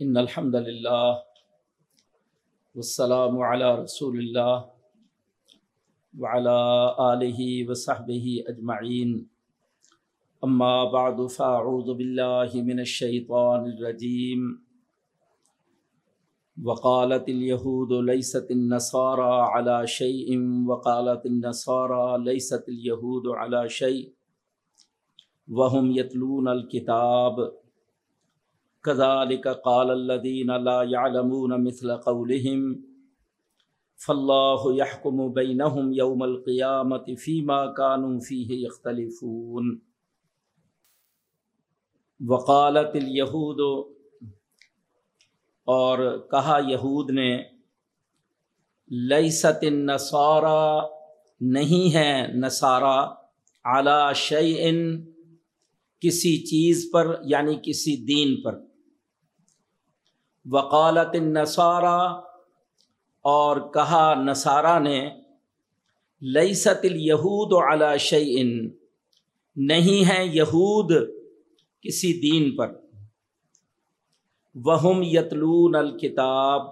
ان الحمد للہ والسلام علی رسول اللہ وعلى آله وصحبه أجمعين. أما بعد، فأعوذ بالله من الشيطان الرجيم. وقالت اليهود، ليست النصارى على شيء؟ وقالت النصارى، ليست اليهود على شيء؟ وهم يتلون الكتاب. كذلك قال الذين لا يعلمون مثل قولهم فلاح يحكم بينهم يوم القيامة فيما كانوا فيه يختلفون. وقالت اليهود، اور کہا یہود نے، لیست النصارى نہیں ہے نصارہ اعلی شعین کسی چیز پر یعنی کسی دین پر۔ وقالت النصارى، اور کہا نصارہ نے، لیست الیہود علی شیئن، نہیں ہے یہود کسی دین پر۔ وہم یتلون الکتاب۔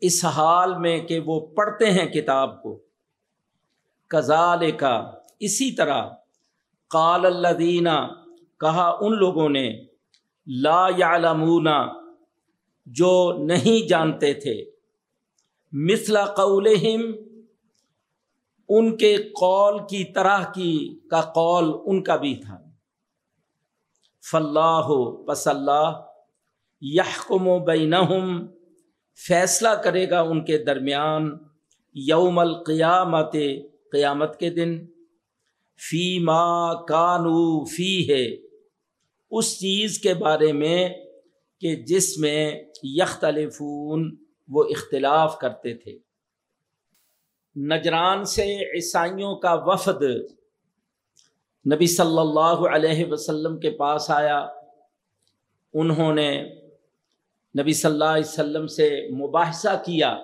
اس حال میں کہ وہ پڑھتے ہیں کتاب کو۔ کزال کا اسی طرح قال الدینہ کہا ان لوگوں نے لا یعلمون، جو نہیں جانتے تھے۔ مثلا قولہم، ان کے قول کی طرح کی کا قول ان کا بھی تھا۔ فلاح پس اللہ یحکم و بینہم، فیصلہ کرے گا ان کے درمیان یوم القیامت، قیامت کے دن، فی ما کانو فی ہے اس چیز کے بارے میں کہ جس میں یختلفون وہ اختلاف کرتے تھے۔ نجران سے عیسائیوں کا وفد نبی صلی اللہ علیہ وسلم کے پاس آیا۔ انہوں نے نبی صلی اللہ علیہ وسلم سے مباحثہ کیا۔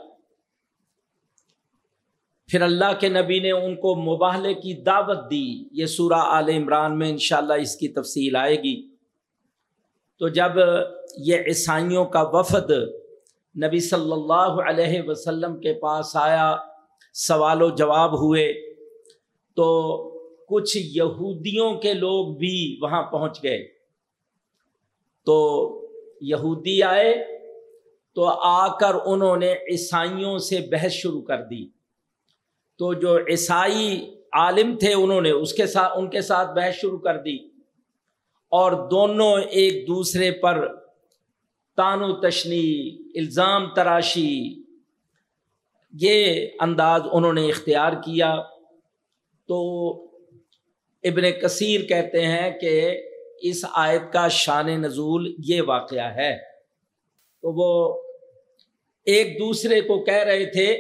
پھر اللہ کے نبی نے ان کو مباہلے کی دعوت دی۔ یہ سورہ آل عمران میں انشاءاللہ اس کی تفصیل آئے گی۔ تو جب یہ عیسائیوں کا وفد نبی صلی اللہ علیہ وسلم کے پاس آیا، سوال و جواب ہوئے، تو کچھ یہودیوں کے لوگ بھی وہاں پہنچ گئے۔ تو یہودی آئے، تو آ کر انہوں نے عیسائیوں سے بحث شروع کر دی۔ تو جو عیسائی عالم تھے، انہوں نے اس کے ساتھ ان کے ساتھ بحث شروع کر دی۔ اور دونوں ایک دوسرے پر تان و تشنی، الزام تراشی، یہ انداز انہوں نے اختیار کیا۔ تو ابن کثیر کہتے ہیں کہ اس آیت کا شان نزول یہ واقعہ ہے۔ تو وہ ایک دوسرے کو کہہ رہے تھے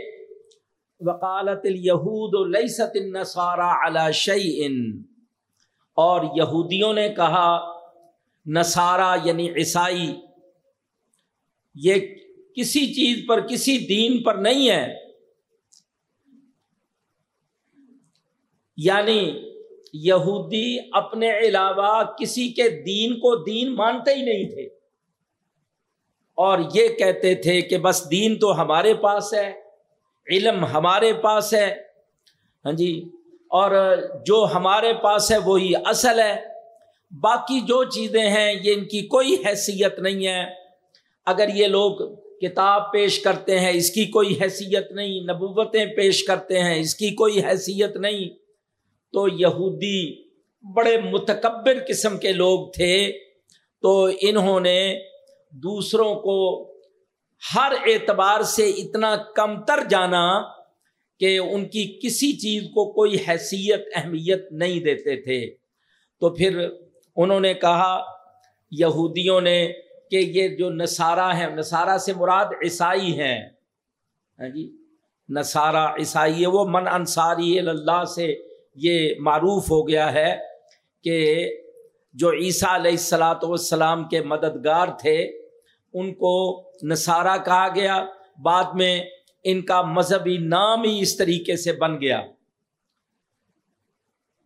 وکالت الہود السط النصارہ علی شعین اور یہودیوں نے کہا، نصارہ یعنی عیسائی، یہ کسی چیز پر، کسی دین پر نہیں ہے۔ یعنی یہودی اپنے علاوہ کسی کے دین کو دین مانتے ہی نہیں تھے۔ اور یہ کہتے تھے کہ بس دین تو ہمارے پاس ہے، علم ہمارے پاس ہے۔ ہاں جی اور جو ہمارے پاس ہے وہی اصل ہے۔ باقی جو چیزیں ہیں، یہ ان کی کوئی حیثیت نہیں ہے۔ اگر یہ لوگ کتاب پیش کرتے ہیں، اس کی کوئی حیثیت نہیں۔ نبوتیں پیش کرتے ہیں، اس کی کوئی حیثیت نہیں۔ تو یہودی بڑے متکبر قسم کے لوگ تھے۔ تو انہوں نے دوسروں کو ہر اعتبار سے اتنا کم تر جانا کہ ان کی کسی چیز کو کوئی حیثیت، اہمیت نہیں دیتے تھے۔ تو پھر انہوں نے کہا، یہودیوں نے کہ یہ جو نصارہ ہیں، نصارہ سے مراد عیسائی ہیں۔ ہاں جی نصارہ عیسائی ہے، وہ من انصاری اللہ سے یہ معروف ہو گیا ہے کہ جو عیسیٰ علیہ السلاۃ والسلام کے مددگار تھے، ان کو نصارہ کہا گیا۔ بعد میں ان کا مذہبی نام ہی اس طریقے سے بن گیا۔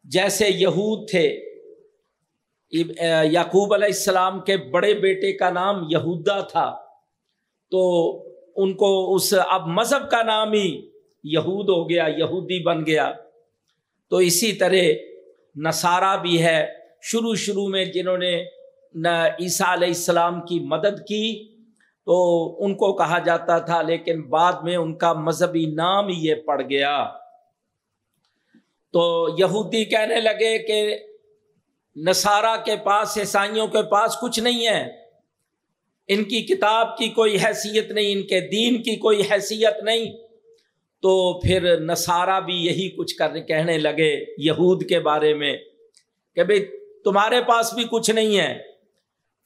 جیسے یہود تھے یعقوب علیہ السلام کے بڑے بیٹے کا نام یہودا تھا، تو ان کو اس اب مذہب کا نام ہی یہود ہو گیا، یہودی بن گیا۔ تو اسی طرح نصارہ بھی ہے۔ شروع شروع میں جنہوں نے عیسیٰ علیہ السلام کی مدد کی تو ان کو کہا جاتا تھا، لیکن بعد میں ان کا مذہبی نام یہ پڑ گیا۔ تو یہودی کہنے لگے کہ نصارہ کے پاس، عیسائیوں کے پاس کچھ نہیں ہے۔ ان کی کتاب کی کوئی حیثیت نہیں، ان کے دین کی کوئی حیثیت نہیں۔ تو پھر نصارہ بھی یہی کچھ کرنے کہنے لگے یہود کے بارے میں کہ بھائی تمہارے پاس بھی کچھ نہیں ہے۔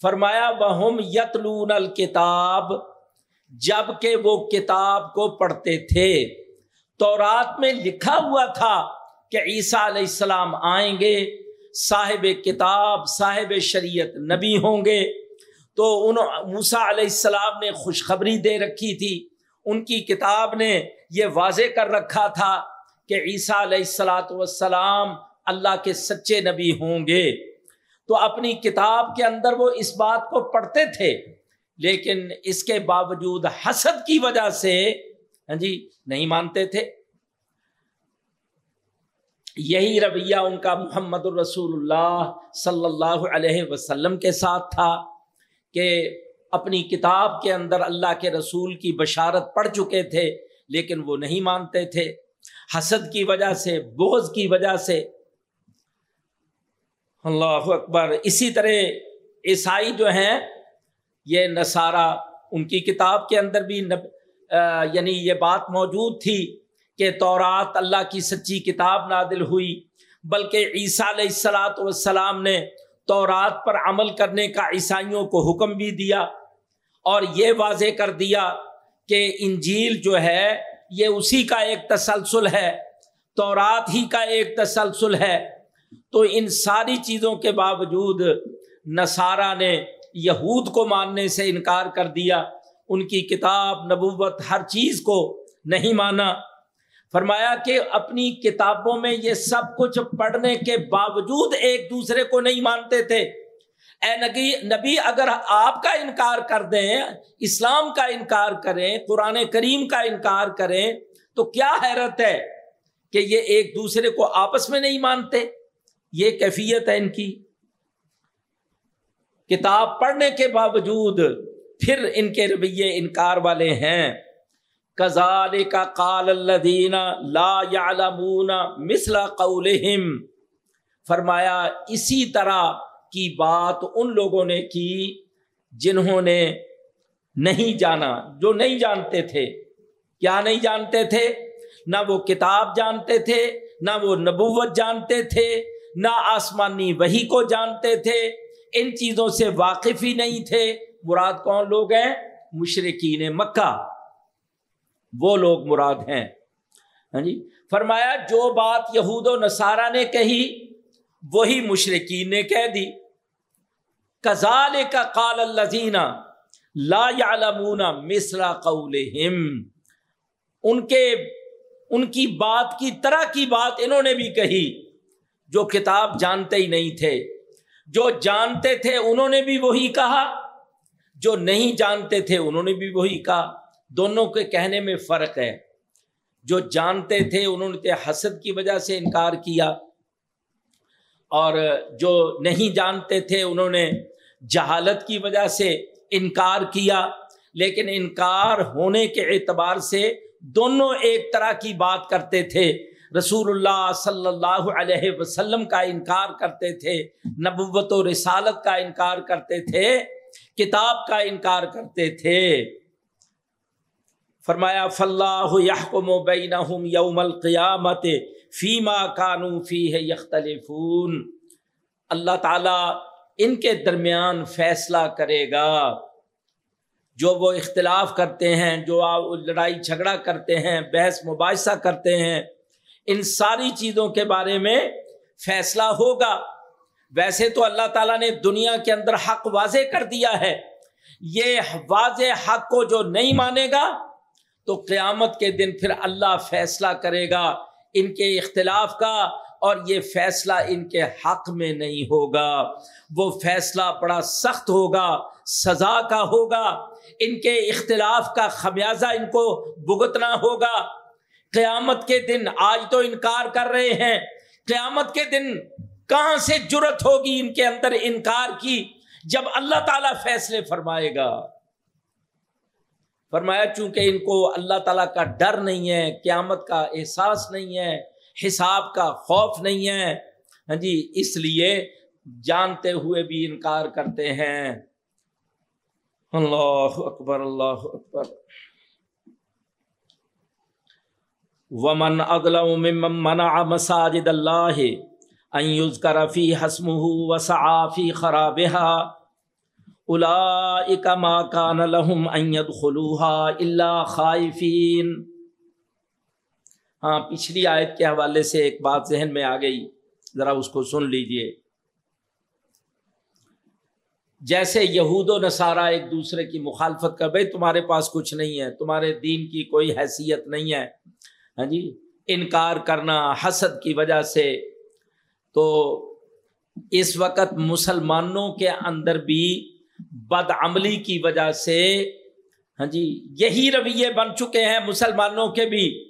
فرمایا بہم یتلون الکتاب، جبکہ وہ کتاب کو پڑھتے تھے۔ تو رات میں لکھا ہوا تھا کہ عیسیٰ علیہ السلام آئیں گے، صاحب کتاب، صاحب شریعت نبی ہوں گے۔ تو ان موسا علیہ السلام نے خوشخبری دے رکھی تھی۔ ان کی کتاب نے یہ واضح کر رکھا تھا کہ عیسیٰ علیہ السلاۃ والسلام اللہ کے سچے نبی ہوں گے۔ تو اپنی کتاب کے اندر وہ اس بات کو پڑھتے تھے، لیکن اس کے باوجود حسد کی وجہ سے ہاں جی نہیں مانتے تھے۔ یہی رویہ ان کا محمد الرسول اللہ صلی اللہ علیہ وسلم کے ساتھ تھا کہ اپنی کتاب کے اندر اللہ کے رسول کی بشارت پڑھ چکے تھے، لیکن وہ نہیں مانتے تھے۔ حسد کی وجہ سے بوجھ کی وجہ سے اللہ اکبر۔ اسی طرح عیسائی جو ہیں، یہ نصارہ، ان کی کتاب کے اندر بھی نب یعنی یہ بات موجود تھی کہ تورات اللہ کی سچی کتاب نادل ہوئی، بلکہ عیسیٰ علیہ السلاۃ والسلام نے تورات پر عمل کرنے کا عیسائیوں کو حکم بھی دیا اور یہ واضح کر دیا کہ انجیل جو ہے، یہ اسی کا ایک تسلسل ہے۔ تورات ہی کا ایک تسلسل ہے۔ تو ان ساری چیزوں کے باوجود نصارہ نے یہود کو ماننے سے انکار کر دیا۔ ان کی کتاب، نبوت ہر چیز کو نہیں مانا۔ فرمایا کہ اپنی کتابوں میں یہ سب کچھ پڑھنے کے باوجود ایک دوسرے کو نہیں مانتے تھے۔ اے نبی نبی اگر آپ کا انکار کر دیں، اسلام کا انکار کریں، قرآن کریم کا انکار کریں، تو کیا حیرت ہے کہ یہ ایک دوسرے کو آپس میں نہیں مانتے؟ یہ کیفیت ہے ان کی۔ کتاب پڑھنے کے باوجود پھر ان کے رویے انکار والے ہیں۔ کزال کا کال اللہ لا یعلمون مثل قولہم۔ فرمایا، اسی طرح کی بات ان لوگوں نے کی جنہوں نے نہیں جانا، جو نہیں جانتے تھے۔ کیا نہیں جانتے تھے؟ نہ وہ کتاب جانتے تھے، نہ وہ نبوت جانتے تھے۔ نہ آسمانی، وہی کو جانتے تھے۔ ان چیزوں سے واقف ہی نہیں تھے۔ مراد کون لوگ ہیں؟ مشرقین مکہ۔ وہ لوگ مراد ہیں۔ ہاں جی؟ فرمایا، جو بات یہود و نصارہ نے کہی، وہی مشرقین نے کہہ دی۔ کزال کا کال الزین لا یعلمون مصرا قول ان کے، ان کی بات کی طرح کی بات انہوں نے بھی کہی۔ جو کتاب جانتے ہی نہیں تھے۔ جو جانتے تھے انہوں نے بھی وہی کہا۔ جو نہیں جانتے تھے انہوں نے بھی وہی کہا۔ دونوں کے کہنے میں فرق ہے۔ جو جانتے تھے انہوں نے حسد کی وجہ سے انکار کیا۔ اور جو نہیں جانتے تھے انہوں نے جہالت کی وجہ سے انکار کیا۔ لیکن انکار ہونے کے اعتبار سے دونوں ایک طرح کی بات کرتے تھے۔ رسول اللہ صلی اللہ علیہ وسلم کا انکار کرتے تھے، نبوت و رسالت کا انکار کرتے تھے، کتاب کا انکار کرتے تھے۔ فرمایا فلاح یحکم بینہم یوم القیامت فیما کانو فیہ یختلفون۔ اللہ تعالیٰ ان کے درمیان فیصلہ کرے گا۔ جو وہ اختلاف کرتے ہیں، جو لڑائی جھگڑا کرتے ہیں، بحث مباحثہ کرتے ہیں ان ساری چیزوں کے بارے میں فیصلہ ہوگا۔ ویسے تو اللہ تعالیٰ نے دنیا کے اندر حق واضح کر دیا ہے۔ یہ واضح حق کو جو نہیں مانے گا، تو قیامت کے دن پھر اللہ فیصلہ کرے گا ان کے اختلاف کا، اور یہ فیصلہ ان کے حق میں نہیں ہوگا۔ وہ فیصلہ بڑا سخت ہوگا، سزا کا ہوگا۔ ان کے اختلاف کا خمیازہ ان کو بھگتنا ہوگا۔ قیامت کے دن آج تو انکار کر رہے ہیں۔ قیامت کے دن کہاں سے جرت ہوگی ان کے اندر انکار کی جب اللہ تعالی فیصلے فرمائے گا؟ فرمایا چونکہ ان کو اللہ تعالیٰ کا ڈر نہیں ہے، قیامت کا احساس نہیں ہے، حساب کا خوف نہیں ہے۔ ہاں جی اس لیے جانتے ہوئے بھی انکار کرتے ہیں۔ اللہ اکبر اللہ اکبر۔ ومن اغلم ممن منع مساجد اللہ ان یذکر فی حسمه وسعى فی خرابها اولئک ما کان لهم ان يدخلوها الا خائفین ہاں پچھلی آیت کے حوالے سے ایک بات ذہن میں آ گئی۔ ذرا اس کو سن لیجیے۔ جیسے یہود و نصارہ ایک دوسرے کی مخالفت کر، بھائی تمہارے پاس کچھ نہیں ہے، تمہارے دین کی کوئی حیثیت نہیں ہے۔ ہاں جی؟ انکار کرنا حسد کی وجہ سے۔ تو اس وقت مسلمانوں کے اندر بھی بد عملی کی وجہ سے ہاں جی یہی رویے بن چکے ہیں مسلمانوں کے بھی۔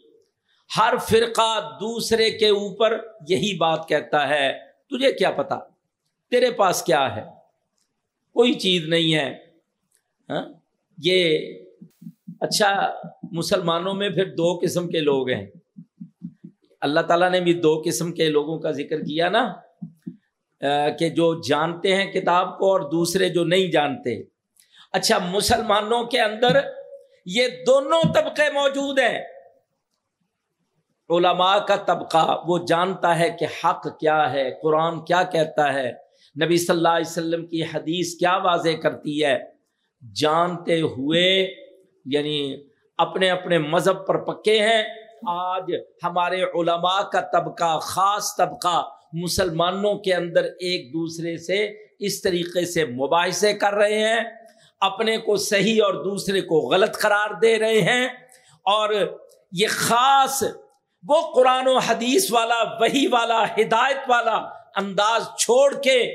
ہر فرقہ دوسرے کے اوپر یہی بات کہتا ہے، تجھے کیا پتا؟ تیرے پاس کیا ہے؟ کوئی چیز نہیں ہے۔ ہاں؟ یہ اچھا مسلمانوں میں پھر دو قسم کے لوگ ہیں۔ اللہ تعالیٰ نے بھی دو قسم کے لوگوں کا ذکر کیا نا کہ جو جانتے ہیں کتاب کو اور دوسرے جو نہیں جانتے۔ اچھا مسلمانوں کے اندر یہ دونوں طبقے موجود ہیں۔ علماء کا طبقہ وہ جانتا ہے کہ حق کیا ہے، قرآن کیا کہتا ہے۔ نبی صلی اللہ علیہ وسلم کی حدیث کیا واضح کرتی ہے؟ جانتے ہوئے یعنی اپنے اپنے مذہب پر پکے ہیں۔ آج ہمارے علماء کا طبقہ، خاص طبقہ مسلمانوں کے اندر ایک دوسرے سے اس طریقے سے مباحثے کر رہے ہیں۔ اپنے کو صحیح اور دوسرے کو غلط قرار دے رہے ہیں۔ اور یہ خاص وہ قرآن و حدیث والا وہی والا، ہدایت والا انداز چھوڑ کے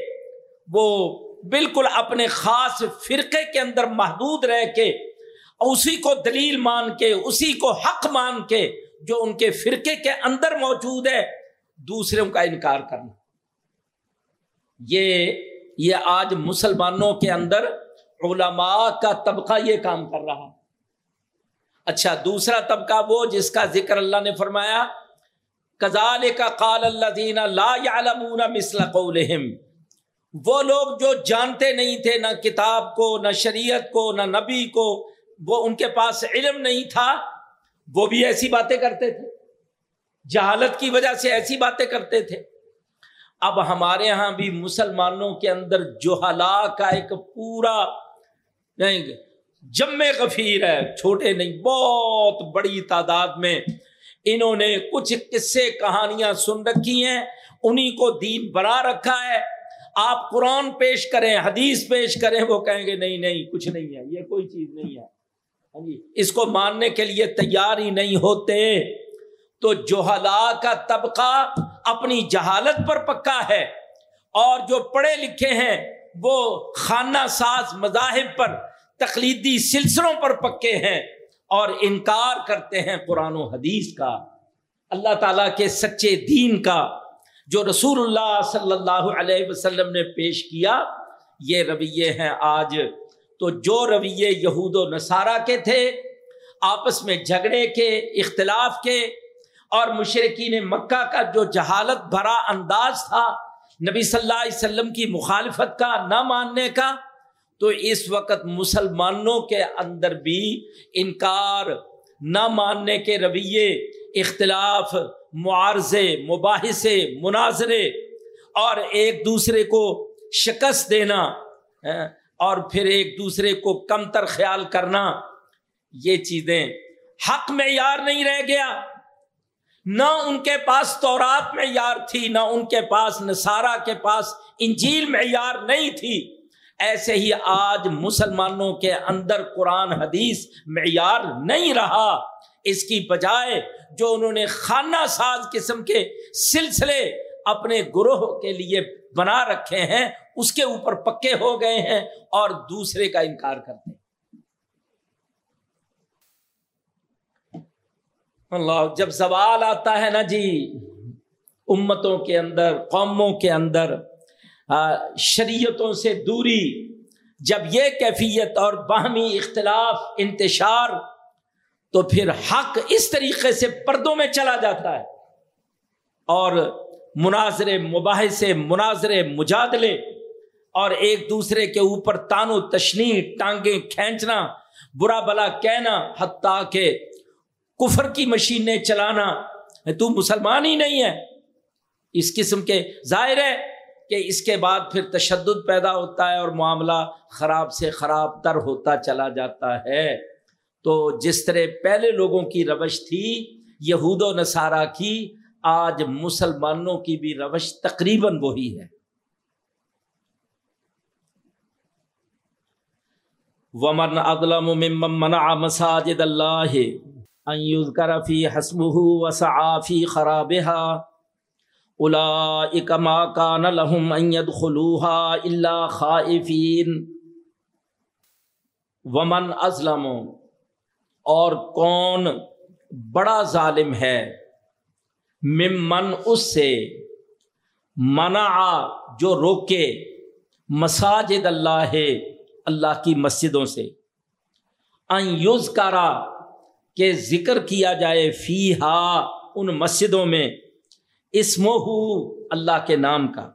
وہ بالکل اپنے خاص فرقے کے اندر محدود رہ کے اسی کو دلیل مان کے، اسی کو حق مان کے جو ان کے فرقے کے اندر موجود ہے، دوسروں کا انکار کرنا۔ یہ یہ آج مسلمانوں کے اندر علماء کا طبقہ یہ کام کر رہا۔ اچھا دوسرا طبقہ وہ جس کا ذکر اللہ نے فرمایا کزال کا قال اللہ دینا لا مسل قولہم وہ لوگ جو جانتے نہیں تھے، نہ کتاب کو، نہ شریعت کو، نہ نبی کو وہ ان کے پاس علم نہیں تھا، وہ بھی ایسی باتیں کرتے تھے۔ جہالت کی وجہ سے ایسی باتیں کرتے تھے۔ اب ہمارے یہاں بھی مسلمانوں کے اندر جوہلا کا ایک پورا نہیں، جم غفیر ہے، چھوٹے نہیں، بہت بڑی تعداد میں۔ انہوں نے کچھ قصے، کہانیاں سن رکھی ہیں انہیں کو دین بنا رکھا ہے۔ آپ قرآن پیش کریں، حدیث پیش کریں، وہ کہیں گے نہیں نہیں، کچھ نہیں ہے، یہ کوئی چیز نہیں ہے۔ اس کو ماننے کے لیے تیار ہی نہیں ہوتے تو جوہلا کا طبقہ اپنی جہالت پر پکا ہے اور جو پڑھے لکھے ہیں وہ خانہ ساز مذاہب پر، تقلیدی سلسلوں پر پکے ہیں اور انکار کرتے ہیں قرآن و حدیث کا، اللہ تعالیٰ کے سچے دین کا، جو رسول اللہ صلی اللہ علیہ وسلم نے پیش کیا، یہ رویے ہیں آج تو جو رویے یہود و نصارہ کے تھے، آپس میں جھگڑے کے، اختلاف کے، اور مشرقین مکہ کا جو جہالت بھرا انداز تھا، نبی صلی اللہ علیہ وسلم کی مخالفت کا، نہ ماننے کا، تو اس وقت مسلمانوں کے اندر بھی انکار، نہ ماننے کے رویے، اختلاف، معارضے، مباحثے، مناظرے، اور ایک دوسرے کو شکست دینا ہاں، اور پھر ایک دوسرے کو کم تر خیال کرنا، یہ چیزیں حق میں یار نہیں رہ گیا۔ نہ ان کے پاس تورات میں یار تھی، نہ ان کے پاس نصارہ کے پاس انجیل میں یار نہیں تھی۔ ایسے ہی آج مسلمانوں کے اندر قرآن حدیث معیار نہیں رہا۔ اس کی بجائے جو انہوں نے خانہ ساز قسم کے سلسلے اپنے گروہ کے لیے بنا رکھے ہیں اس کے اوپر پکے ہو گئے ہیں اور دوسرے کا انکار کرتے ہیں۔ اللہ، جب سوال آتا ہے نا جی امتوں کے اندر، قوموں کے اندر شریعتوں سے دوری، جب یہ کیفیت اور باہمی اختلاف، انتشار، تو پھر حق اس طریقے سے پردوں میں چلا جاتا ہے۔ اور مناظر مباحثے مناظر مجادلے اور ایک دوسرے کے اوپر تان و تشنی، ٹانگیں کھینچنا، برا بلا کہنا، حتیٰ کہ کفر کی مشینیں چلانا تو مسلمان ہی نہیں ہے۔ اس قسم کے ظاہر ہے کہ اس کے بعد پھر تشدد پیدا ہوتا ہے اور معاملہ خراب سے خراب تر ہوتا چلا جاتا ہے۔ تو جس طرح پہلے لوگوں کی روش تھی، یہود و نصارہ کی، آج مسلمانوں کی بھی روش تقریباً وہی ہے۔ ومن اغلم ممن منع مساجد اللہ ان یذکر فی حسبه وسعى فی خرابها اولئک ما کان لهم ان يدخلوها الا خائفین ومن ازلم اور کون بڑا ظالم ہے ممن اس سے منع جو روکے مساجد اللہ ہے اللہ کی مسجدوں سے۔ ان یوز کہ ذکر کیا جائے فی ہا ان مسجدوں میں۔ اسمو اللہ کے نام کا۔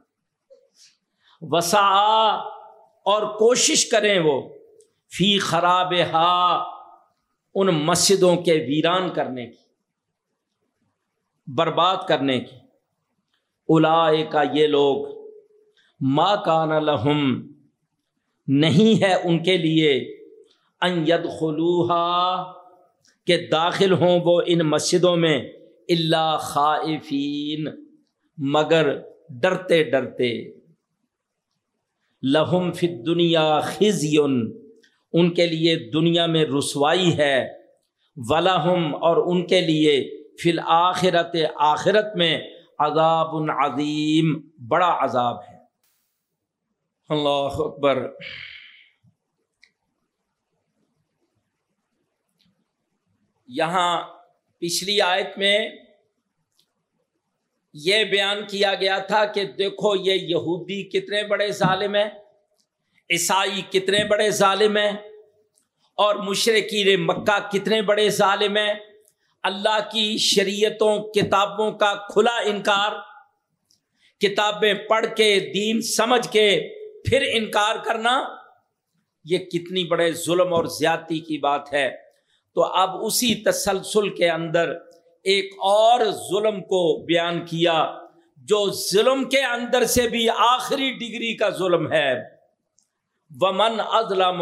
وسا اور کوشش کریں وہ۔ فی خراب ہا ان مسجدوں کے ویران کرنے کی۔ برباد کرنے کی۔ الا کا یہ لوگ ماں کان لہم نہیں ہے ان کے لیے۔ ان ید خلوحا کہ داخل ہوں وہ ان مسجدوں میں اللہ خائفین، مگر ڈرتے ڈرتے۔ لہم فی دنیا خزیون، ان کے لیے دنیا میں رسوائی ہے۔ ولاحم اور ان کے لیے فی الآخرت آخرت میں عذاب عظیم، بڑا عذاب ہے۔ اللہ اکبر۔ یہاں پچھلی آیت میں یہ بیان کیا گیا تھا کہ دیکھو یہ یہودی کتنے بڑے ظالم ہیں، عیسائی کتنے بڑے ظالم ہیں، اور مشرقین مکہ کتنے بڑے ظالم ہیں۔ اللہ کی شریعتوں، کتابوں کا کھلا انکار، کتابیں پڑھ کے، دین سمجھ کے پھر انکار کرنا، یہ کتنی بڑے ظلم اور زیادتی کی بات ہے۔ تو اب اسی تسلسل کے اندر ایک اور ظلم کو بیان کیا، جو ظلم کے اندر سے بھی آخری ڈگری کا ظلم ہے۔ ومن ازلم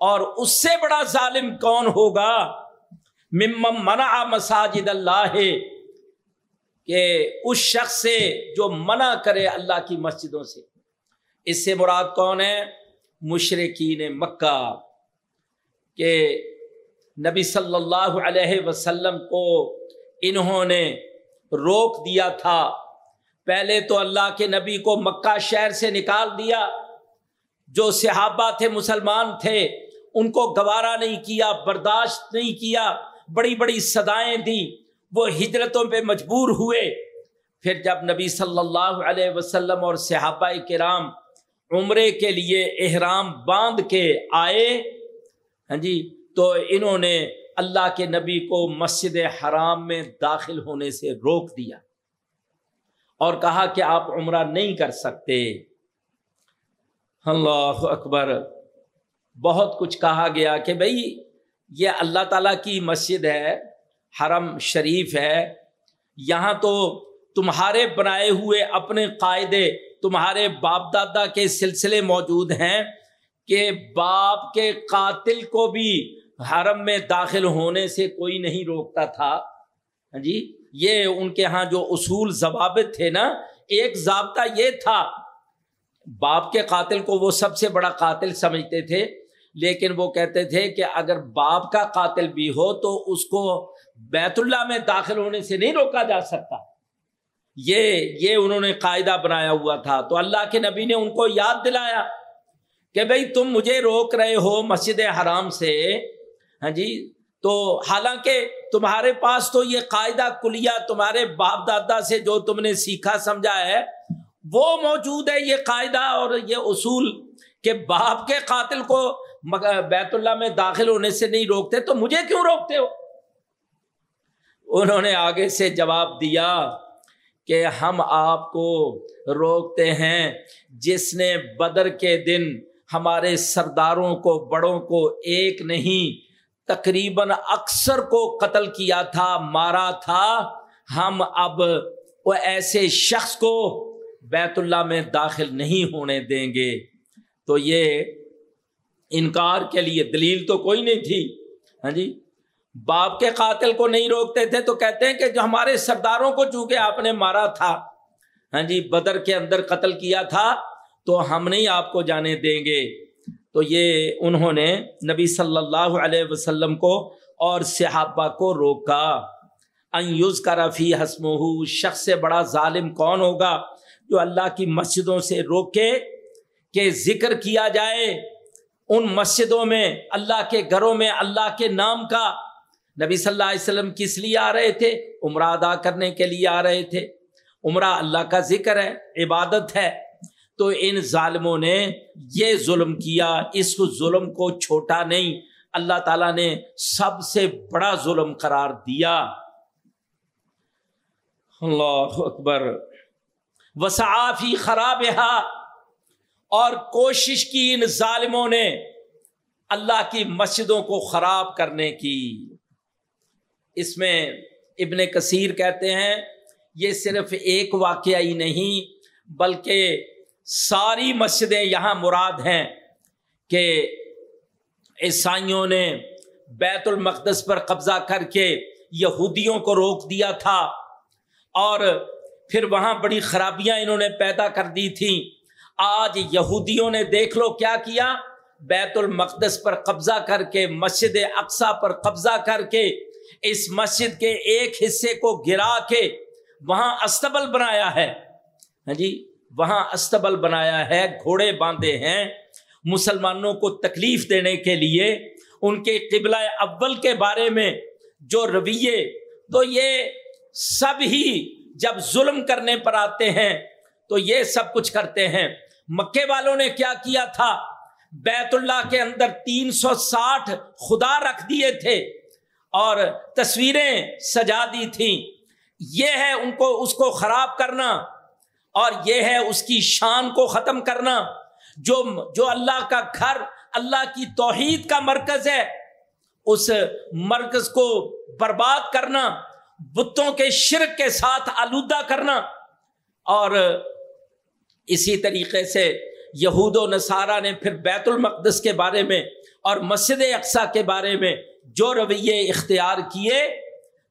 اور اس سے بڑا ظالم کون ہوگا؟ ممم منع مساجد اللہ کہ اس شخص سے جو منع کرے اللہ کی مسجدوں سے۔ اس سے مراد کون ہے؟ مشرقین مکہ، کہ نبی صلی اللہ علیہ وسلم کو انہوں نے روک دیا تھا۔ پہلے تو اللہ کے نبی کو مکہ شہر سے نکال دیا۔ جو صحابہ تھے، مسلمان تھے، ان کو گوارا نہیں کیا، برداشت نہیں کیا، بڑی بڑی سدائیں دی وہ ہجرتوں پہ مجبور ہوئے۔ پھر جب نبی صلی اللہ علیہ وسلم اور صحابہ کرام عمرے کے لیے احرام باندھ کے آئے۔ ہاں جی تو انہوں نے اللہ کے نبی کو مسجد حرام میں داخل ہونے سے روک دیا اور کہا کہ آپ عمرہ نہیں کر سکتے۔ اللہ اکبر، بہت کچھ کہا گیا کہ بھائی یہ اللہ تعالیٰ کی مسجد ہے، حرم شریف ہے، یہاں تو تمہارے بنائے ہوئے اپنے قاعدے تمہارے باپ دادا کے سلسلے موجود ہیں کہ باپ کے قاتل کو بھی حرم میں داخل ہونے سے کوئی نہیں روکتا تھا۔ ہاں جی یہ ان کے ہاں جو اصول ضوابط تھے نا، ایک ضابطہ یہ تھا۔ باپ کے قاتل کو وہ سب سے بڑا قاتل سمجھتے تھے، لیکن وہ کہتے تھے کہ اگر باپ کا قاتل بھی ہو تو اس کو بیت اللہ میں داخل ہونے سے نہیں روکا جا سکتا۔ یہ یہ انہوں نے قاعدہ بنایا ہوا تھا۔ تو اللہ کے نبی نے ان کو یاد دلایا کہ بھائی تم مجھے روک رہے ہو مسجد حرام سے۔ ہاں جی؟ تو حالانکہ تمہارے پاس تو یہ قاعدہ کلیا تمہارے باپ دادا سے جو تم نے سیکھا سمجھا ہے، وہ موجود ہے یہ قاعدہ اور یہ اصول کہ باپ کے قاتل کو بیت اللہ میں داخل ہونے سے نہیں روکتے، تو مجھے کیوں روکتے ہو؟ انہوں نے آگے سے جواب دیا کہ ہم آپ کو روکتے ہیں۔ جس نے بدر کے دن ہمارے سرداروں کو، بڑوں کو ایک نہیں، تقریباً اکثر کو قتل کیا تھا، مارا تھا۔ ہم اب وہ ایسے شخص کو بیت اللہ میں داخل نہیں ہونے دیں گے۔ تو یہ انکار کے لیے دلیل تو کوئی نہیں تھی۔ ہاں جی؟ باپ کے قاتل کو نہیں روکتے تھے تو کہتے ہیں کہ جو ہمارے سرداروں کو چونکہ آپ نے مارا تھا ہاں جی بدر کے اندر قتل کیا تھا تو ہم نہیں آپ کو جانے دیں گے۔ تو یہ انہوں نے نبی صلی اللہ علیہ وسلم کو اور صحابہ کو روکا۔ یوز کا رفیع حسم شخص سے بڑا ظالم کون ہوگا جو اللہ کی مسجدوں سے روکے کہ ذکر کیا جائے؟ ان مسجدوں میں، اللہ کے گھروں میں، اللہ کے نام کا نبی صلی اللہ علیہ وسلم کس لیے آ رہے تھے؟ عمرہ ادا کرنے کے لیے آ رہے تھے۔ عمرہ اللہ کا ذکر ہے، عبادت ہے۔ تو ان ظالموں نے یہ ظلم کیا، اس ظلم کو چھوٹا نہیں۔ اللہ تعالیٰ نے سب سے بڑا ظلم قرار دیا۔ اللہ اکبر۔ وسعافی خراب اور کوشش کی ان ظالموں نے اللہ کی مسجدوں کو خراب کرنے کی۔ اس میں ابن کثیر کہتے ہیں، یہ صرف ایک واقعہ ہی نہیں، بلکہ ساری مسجدیں یہاں مراد ہیں کہ عیسائیوں نے بیت المقدس پر قبضہ کر کے یہودیوں کو روک دیا تھا اور پھر وہاں بڑی خرابیاں انہوں نے پیدا کر دی تھیں۔ آج یہودیوں نے دیکھ لو کیا کیا، بیت المقدس پر قبضہ کر کے، مسجد اقسا پر قبضہ کر کے اس مسجد کے ایک حصے کو گرا کے وہاں استبل بنایا ہے۔ ہاں جی وہاں استبل بنایا ہے، گھوڑے باندھے ہیں۔ مسلمانوں کو تکلیف دینے کے لیے ان کے قبلہ اول کے بارے میں جو رویے، تو یہ سب ہی جب ظلم کرنے پر آتے ہیں، تو یہ سب کچھ کرتے ہیں۔ مکے والوں نے کیا کیا تھا؟ بیت اللہ کے اندر تین سو ساٹھ خدا رکھ دیے تھے۔ اور تصویریں سجا دی تھیں۔ یہ ہے ان کو، اس کو خراب کرنا اور یہ ہے اس کی شان کو ختم کرنا۔ جو جو اللہ کا گھر، اللہ کی توحید کا مرکز ہے، اس مرکز کو برباد کرنا، بتوں کے شرک کے ساتھ آلودہ کرنا۔ اور اسی طریقے سے یہود و نصارہ نے پھر بیت المقدس کے بارے میں اور مسجد اقسا کے بارے میں جو رویے اختیار کیے،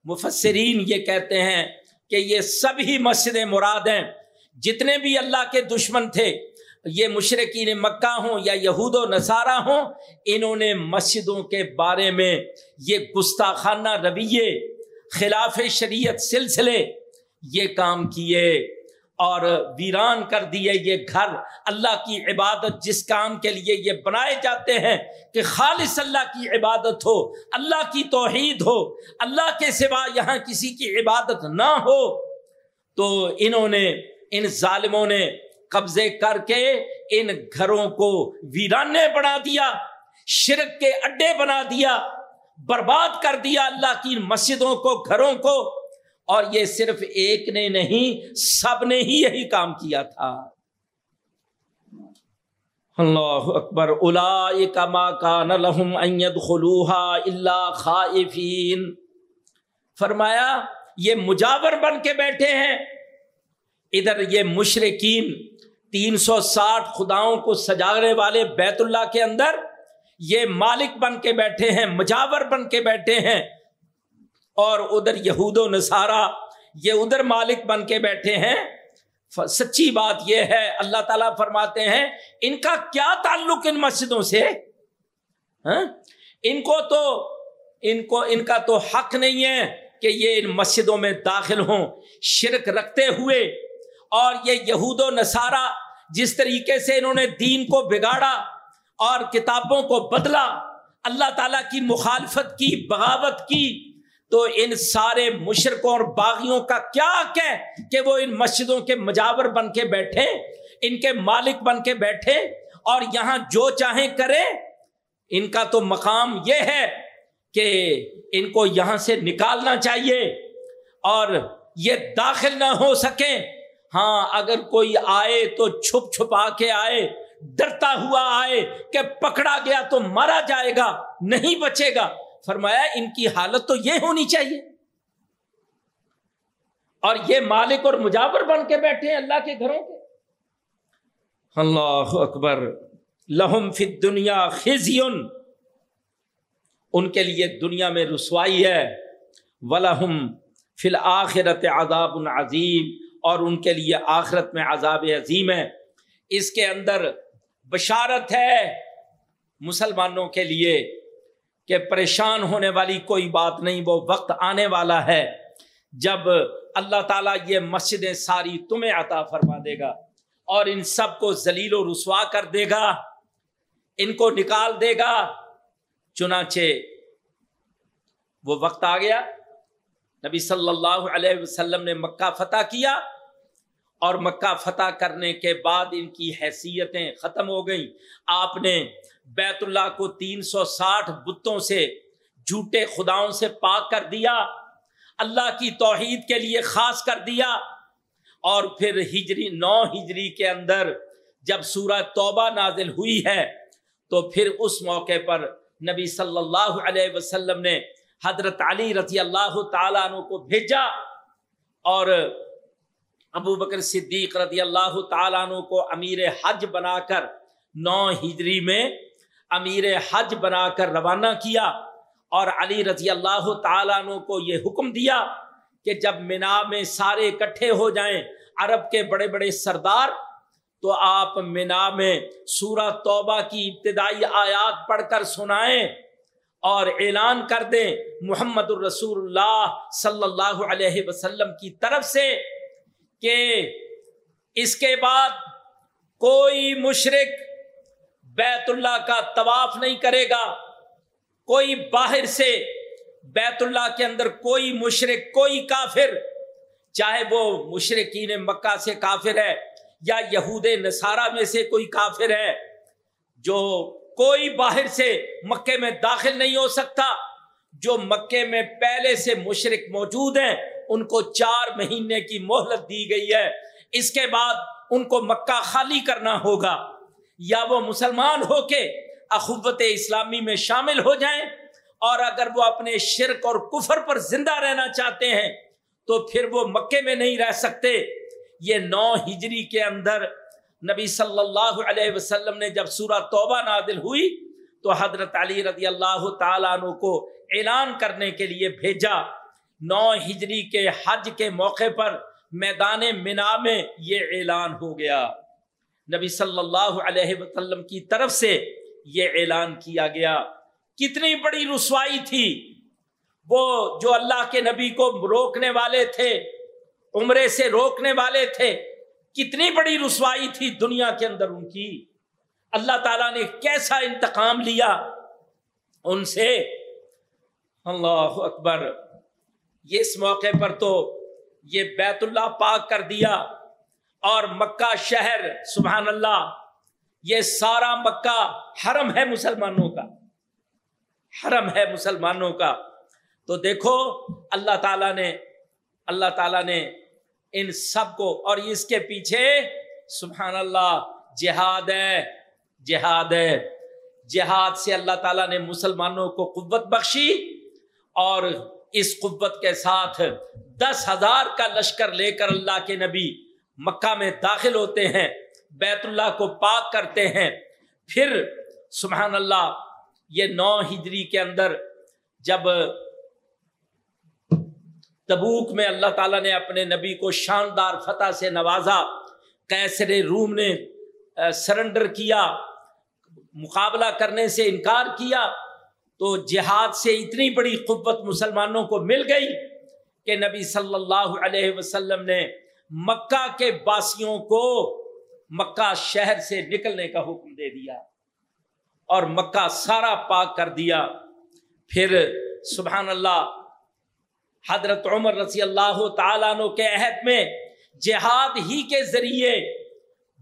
مفسرین یہ کہتے ہیں کہ یہ سب ہی مسجد مراد ہیں۔ جتنے بھی اللہ کے دشمن تھے، یہ مشرقین مکہ ہوں یا یہود و نصارہ ہوں، انہوں نے مسجدوں کے بارے میں یہ گستاخانہ رویے، خلاف شریعت سلسلے یہ کام کیے۔ اور ویران کر دیے یہ گھر اللہ کی عبادت جس کام کے لیے یہ بنائے جاتے ہیں کہ خالص اللہ کی عبادت ہو، اللہ کی توحید ہو، اللہ کے سوا یہاں کسی کی عبادت نہ ہو۔ تو انہوں نے، ان ظالموں نے قبضے کر کے ان گھروں کو ویرانے بنا دیا، شرک کے اڈے بنا دیا، برباد کر دیا اللہ کی مسجدوں کو، گھروں کو۔ اور یہ صرف ایک نے نہیں، سب نے ہی یہی کام کیا تھا۔ اللہ اکبر الا ما کان لہم خلوحا اللہ خائفین۔ فرمایا، یہ مجاور بن کے بیٹھے ہیں۔ ادھر یہ مشرقین تین سو ساٹھ خداؤں کو سجانے والے بیت اللہ کے اندر، یہ مالک بن کے بیٹھے ہیں، مجاور بن کے بیٹھے ہیں۔ اور ادھر یہود و نصارہ یہ ادھر مالک بن کے بیٹھے ہیں۔ سچی بات یہ ہے، اللہ تعالیٰ فرماتے ہیں، ان کا کیا تعلق ان مسجدوں سے؟ ہاں؟ ان کو تو، ان کو، ان کا تو حق نہیں ہے کہ یہ ان مسجدوں میں داخل ہوں۔ شرک رکھتے ہوئے اور یہ یہود و نصارہ جس طریقے سے انہوں نے دین کو بگاڑا اور کتابوں کو بدلا، اللہ تعالیٰ کی مخالفت کی، بغاوت کی تو ان سارے مشرقوں اور باغیوں کا کیا کہ کہ وہ ان مسجدوں کے مجاور بن کے بیٹھے، ان کے مالک بن کے بیٹھے اور یہاں جو چاہیں کریں؟ ان کا تو مقام یہ ہے کہ ان کو یہاں سے نکالنا چاہیے اور یہ داخل نہ ہو سکے ہاں اگر کوئی آئے تو چھپ چھپا کے آئے، ڈرتا ہوا آئے کہ پکڑا گیا تو مارا جائے گا، نہیں بچے گا۔ فرمایا ان کی حالت تو یہ ہونی چاہیے۔ اور یہ مالک اور مجاور بن کے بیٹھے ہیں اللہ کے گھروں کے۔ اللہ اکبر۔ لہم فی دنیا خزیون۔ ان کے لیے دنیا میں رسوائی ہے۔ ولہم فی الآخرت عذاب عظیم۔ اور ان کے لیے آخرت میں عذاب عظیم ہے۔ اس کے اندر بشارت ہے۔ مسلمانوں کے لیے کہ پریشان ہونے والی کوئی بات نہیں، وہ وقت آنے والا ہے۔ جب اللہ تعالیٰ یہ مسجدیں ساری تمہیں عطا فرما دے گا اور ان سب کو ذلیل و رسوا کر دے گا، ان کو نکال دے گا، چنانچہ وہ وقت آ گیا۔ نبی صلی اللہ علیہ وسلم نے مکہ فتح کیا اور مکہ فتح کرنے کے بعد ان کی حیثیتیں ختم ہو گئیں۔ آپ نے بیت اللہ کو تین سو ساٹھ بتوں سے جھوٹے خداؤں سے پاک کر دیا، اللہ کی توحید کے لیے خاص کر دیا۔ اور پھر ہجری، نو ہجری کے اندر جب سورہ توبہ نازل ہوئی ہے، تو پھر اس موقع پر نبی صلی اللہ علیہ وسلم نے حضرت علی رضی اللہ تعالیٰ عنہ کو بھیجا۔ اور ابو بکر صدیق رضی اللہ تعالیٰ عنہ کو امیر حج بنا کر نو ہجری میں امیر حج بنا کر روانہ کیا اور علی رضی اللہ تعالیٰ عنہ کو یہ حکم دیا کہ جب مینا میں سارے اکٹھے ہو جائیں عرب کے بڑے بڑے سردار، تو آپ مینا میں سورہ توبہ کی ابتدائی آیات پڑھ کر سنائیں اور اعلان کر دیں محمد الرسول اللہ صلی اللہ علیہ وسلم کی طرف سے کہ اس کے بعد کوئی مشرق بیت اللہ کا طواف نہیں کرے گا۔ کوئی باہر سے بیت اللہ کے اندر کوئی مشرق کوئی کافر، چاہے وہ مشرقین مکہ سے کافر ہے یا یہود نصارہ میں سے کوئی کافر ہے، جو کوئی باہر سے مکے میں داخل نہیں ہو سکتا، جو مکے میں پہلے سے مشرق موجود ہیں، ان کو چار مہینے کی مہلت دی گئی ہے۔ اس کے بعد ان کو مکہ خالی کرنا ہوگا۔ یا وہ مسلمان ہو کے اخوت اسلامی میں شامل ہو جائیں اور اگر وہ اپنے شرک اور کفر پر زندہ رہنا چاہتے ہیں تو پھر وہ مکے میں نہیں رہ سکتے۔ یہ نو ہجری کے اندر نبی صلی اللہ علیہ وسلم نے جب سورہ توبہ نادل ہوئی تو حضرت علی رضی اللہ تعالیٰ عنہ کو اعلان کرنے کے لیے بھیجا۔ نو ہجری کے حج کے موقع پر میدان منا میں یہ اعلان ہو گیا۔ نبی صلی اللہ علیہ وسلم کی طرف سے یہ اعلان کیا گیا۔ کتنی بڑی رسوائی تھی۔ وہ جو اللہ کے نبی کو روکنے والے تھے، عمرے سے روکنے والے تھے، کتنی بڑی رسوائی تھی دنیا کے اندر ان کی۔ اللہ تعالیٰ نے کیسا انتقام لیا۔ ان سے اللہ اکبر، یہ اس موقع پر تو یہ بیت اللہ پاک کر دیا۔ اور مکہ شہر، سبحان اللہ، یہ سارا مکہ حرم ہے مسلمانوں کا۔ حرم ہے مسلمانوں کا۔ تو دیکھو، اللہ تعالیٰ نے، اللہ تعالیٰ نے ان سب کو، اور اس کے پیچھے، سبحان اللہ، جہاد ہے جہاد ہے۔ جہاد سے اللہ تعالیٰ نے مسلمانوں کو قوت بخشی اور اس قوت کے ساتھ دس ہزار کا لشکر لے کر اللہ کے نبی مکہ میں داخل ہوتے ہیں، بیت اللہ کو پاک کرتے ہیں۔ پھر سبحان اللہ، یہ نو ہجری کے اندر جب تبوک میں اللہ تعالیٰ نے اپنے نبی کو شاندار فتح سے نوازا کیسر روم نے سرنڈر کیا، مقابلہ کرنے سے انکار کیا، تو جہاد سے اتنی بڑی قوت مسلمانوں کو مل گئی کہ نبی صلی اللہ علیہ وسلم نے مکہ کے باسیوں کو مکہ شہر سے نکلنے کا حکم دے دیا اور مکہ سارا پاک کر دیا۔ پھر سبحان اللہ، حضرت عمر رضی اللہ تعالیٰ عنہ کے عہد میں جہاد ہی کے ذریعے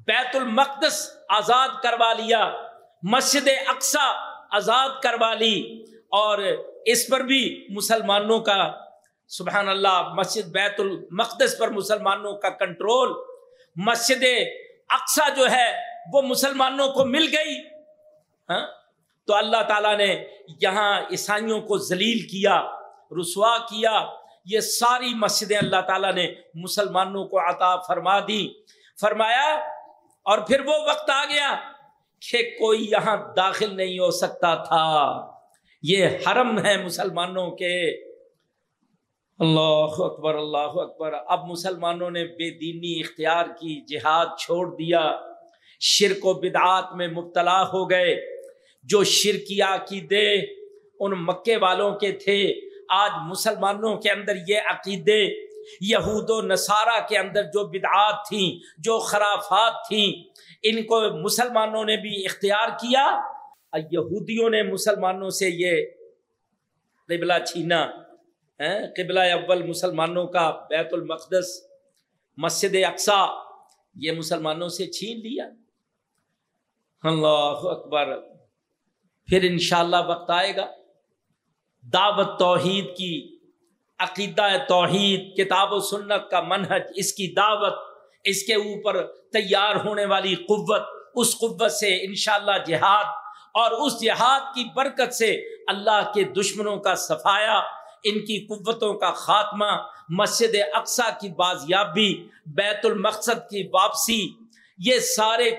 بیت المقدس آزاد کروا لیا، مسجد اقسا آزاد کروا لی اور اس پر بھی مسلمانوں کا سبحان اللہ مسجد بیت المقدس پر مسلمانوں کا کنٹرول، مسجد اقسا جو ہے، وہ مسلمانوں کو مل گئی ہاں؟ تو اللہ تعالیٰ نے یہاں عیسائیوں کو ذلیل کیا، رسوا کیا، یہ ساری مسجدیں اللہ تعالیٰ نے مسلمانوں کو عطا فرما دی۔ فرمایا، اور پھر وہ وقت آ گیا کہ کوئی یہاں داخل نہیں ہو سکتا تھا۔ یہ حرم ہے مسلمانوں کے۔ اللہ اکبر اللہ اکبر۔ اب مسلمانوں نے بے دینی اختیار کی، جہاد چھوڑ دیا۔ شرک و بدعات میں مبتلا ہو گئے۔ جو شرکیا کی دے ان مکے والوں کے تھے، آج مسلمانوں کے اندر یہ عقیدے، یہود و نصارہ کے اندر جو بدعات تھیں، جو خرافات تھیں، ان کو مسلمانوں نے بھی اختیار کیا۔ یہودیوں نے مسلمانوں سے یہ قبلہ چھینا۔ قبلہ اول مسلمانوں کا بیت المقدس، مسجد اقسا یہ مسلمانوں سے چھین لیا۔ اللہ اکبر۔ پھر انشاءاللہ وقت آئے گا۔ دعوت توحید کی، عقیدہ توحید، کتاب و سنت کا منحج اس کی دعوت، اس کے اوپر تیار ہونے والی قوت، اس قوت سے انشاءاللہ جہاد اور اس جہاد کی برکت سے اللہ کے دشمنوں کا صفایا ان کی قوتوں کا خاتمہ، مسجد اقسا کی بازیابی، بیت المقصد کی واپسی، یہ سارے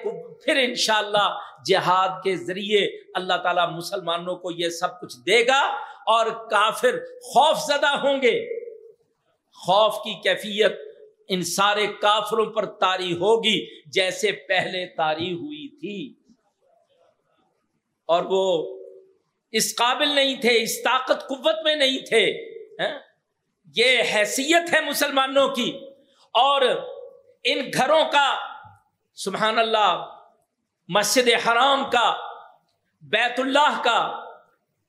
پھر انشاءاللہ جہاد کے ذریعے اللہ تعالیٰ مسلمانوں کو یہ سب کچھ دے گا اور کافر خوف زدہ ہوں گے۔ خوف کی کیفیت ان سارے کافروں پر تاری ہوگی جیسے پہلے تاری ہوئی تھی۔ اور وہ اس قابل نہیں تھے، اس طاقت قوت میں نہیں تھے ہاں؟ یہ حیثیت ہے مسلمانوں کی۔ اور ان گھروں کا، سبحان اللہ، مسجد حرام کا، بیت اللہ کا،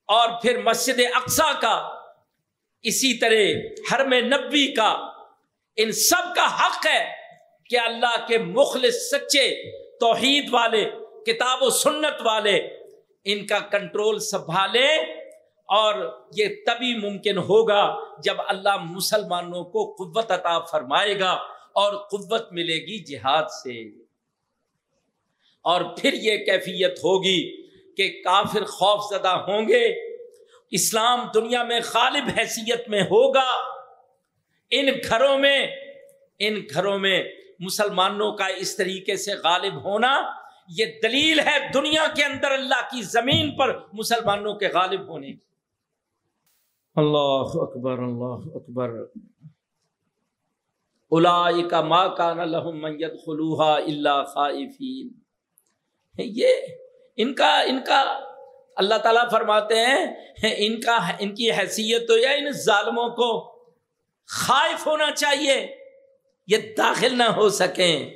اور پھر مسجد اقسا کا، اسی طرح ہر میں نبی کا، ان سب کا حق ہے کہ اللہ کے مخلص، سچے توحید والے، کتاب و سنت والے ان کا کنٹرول سنبھالے اور یہ تبھی ممکن ہوگا جب اللہ مسلمانوں کو قوت عطا فرمائے گا اور قوت ملے گی جہاد سے۔ اور پھر یہ کیفیت ہوگی کہ کافر خوف زدہ ہوں گے۔ اسلام دنیا میں غالب حیثیت میں ہوگا۔ ان گھروں میں، ان گھروں میں مسلمانوں کا اس طریقے سے غالب ہونا یہ دلیل ہے دنیا کے اندر اللہ کی زمین پر مسلمانوں کے غالب ہونے کی۔ اللہ اکبر اللہ اکبر۔ الا ماں کا نت خلوحا اللہ خائفین۔ یہ ان کا ان کا اللہ تعالیٰ فرماتے ہیں ان کا ان کی حیثیت تو یا ان ظالموں کو خائف ہونا چاہیے یہ داخل نہ ہو سکیں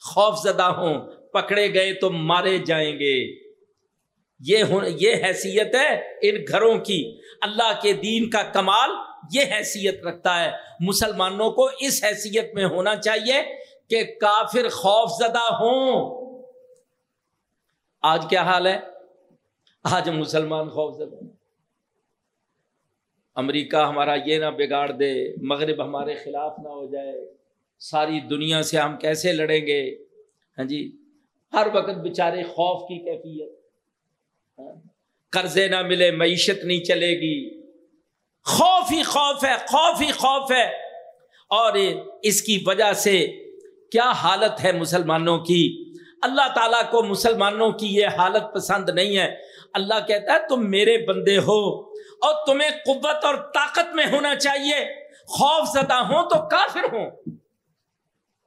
خوف زدہ ہوں۔ پکڑے گئے تو مارے جائیں گے۔ یہ یہ حیثیت ہے ان گھروں کی۔ اللہ کے دین کا کمال یہ حیثیت رکھتا ہے۔ مسلمانوں کو اس حیثیت میں ہونا چاہیے کہ کافر خوف زدہ ہوں۔ آج کیا حال ہے؟ آج مسلمان خوف زدہ امریکہ ہمارا یہ نہ بگاڑ دے، مغرب ہمارے خلاف نہ ہو جائے۔ ساری دنیا سے ہم کیسے لڑیں گے؟ ہاں جی؟ ہر وقت بےچارے خوف کی کیفیت۔ قرضے نہ ملے، معیشت نہیں چلے گی۔ خوف ہی خوف ہے، خوف ہی خوف ہے۔ اور اس کی وجہ سے کیا حالت ہے مسلمانوں کی؟ اللہ تعالیٰ کو مسلمانوں کی یہ حالت پسند نہیں ہے۔ اللہ کہتا ہے، تم میرے بندے ہو اور تمہیں قوت اور طاقت میں ہونا چاہیے۔ خوف زدہ ہوں تو کافر ہوں۔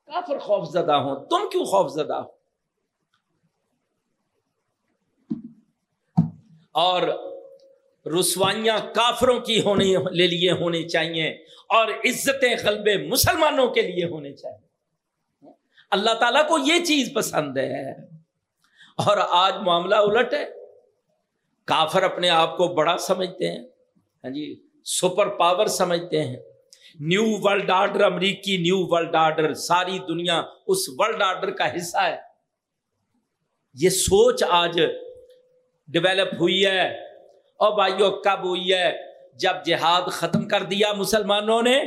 کافر خوف زدہ ہوں۔ تم کیوں خوف زدہ ہو؟ اور رسوائیاں کافروں کی ہونے لے لیے ہونے چاہیے اور عزتیں غلب مسلمانوں کے لیے ہونے چاہیے۔ اللہ تعالیٰ کو یہ چیز پسند ہے۔ اور آج معاملہ الٹ ہے۔ کافر اپنے آپ کو بڑا سمجھتے ہیں۔ ہاں جی سپر پاور سمجھتے ہیں۔ نیو ورلڈ آرڈر، امریکی نیو ورلڈ آرڈر، ساری دنیا اس ورلڈ آرڈر کا حصہ ہے۔ یہ سوچ آج ڈیولپ ہوئی ہے۔ اور بھائیو، کب ہوئی ہے؟ جب جہاد ختم کر دیا مسلمانوں نے،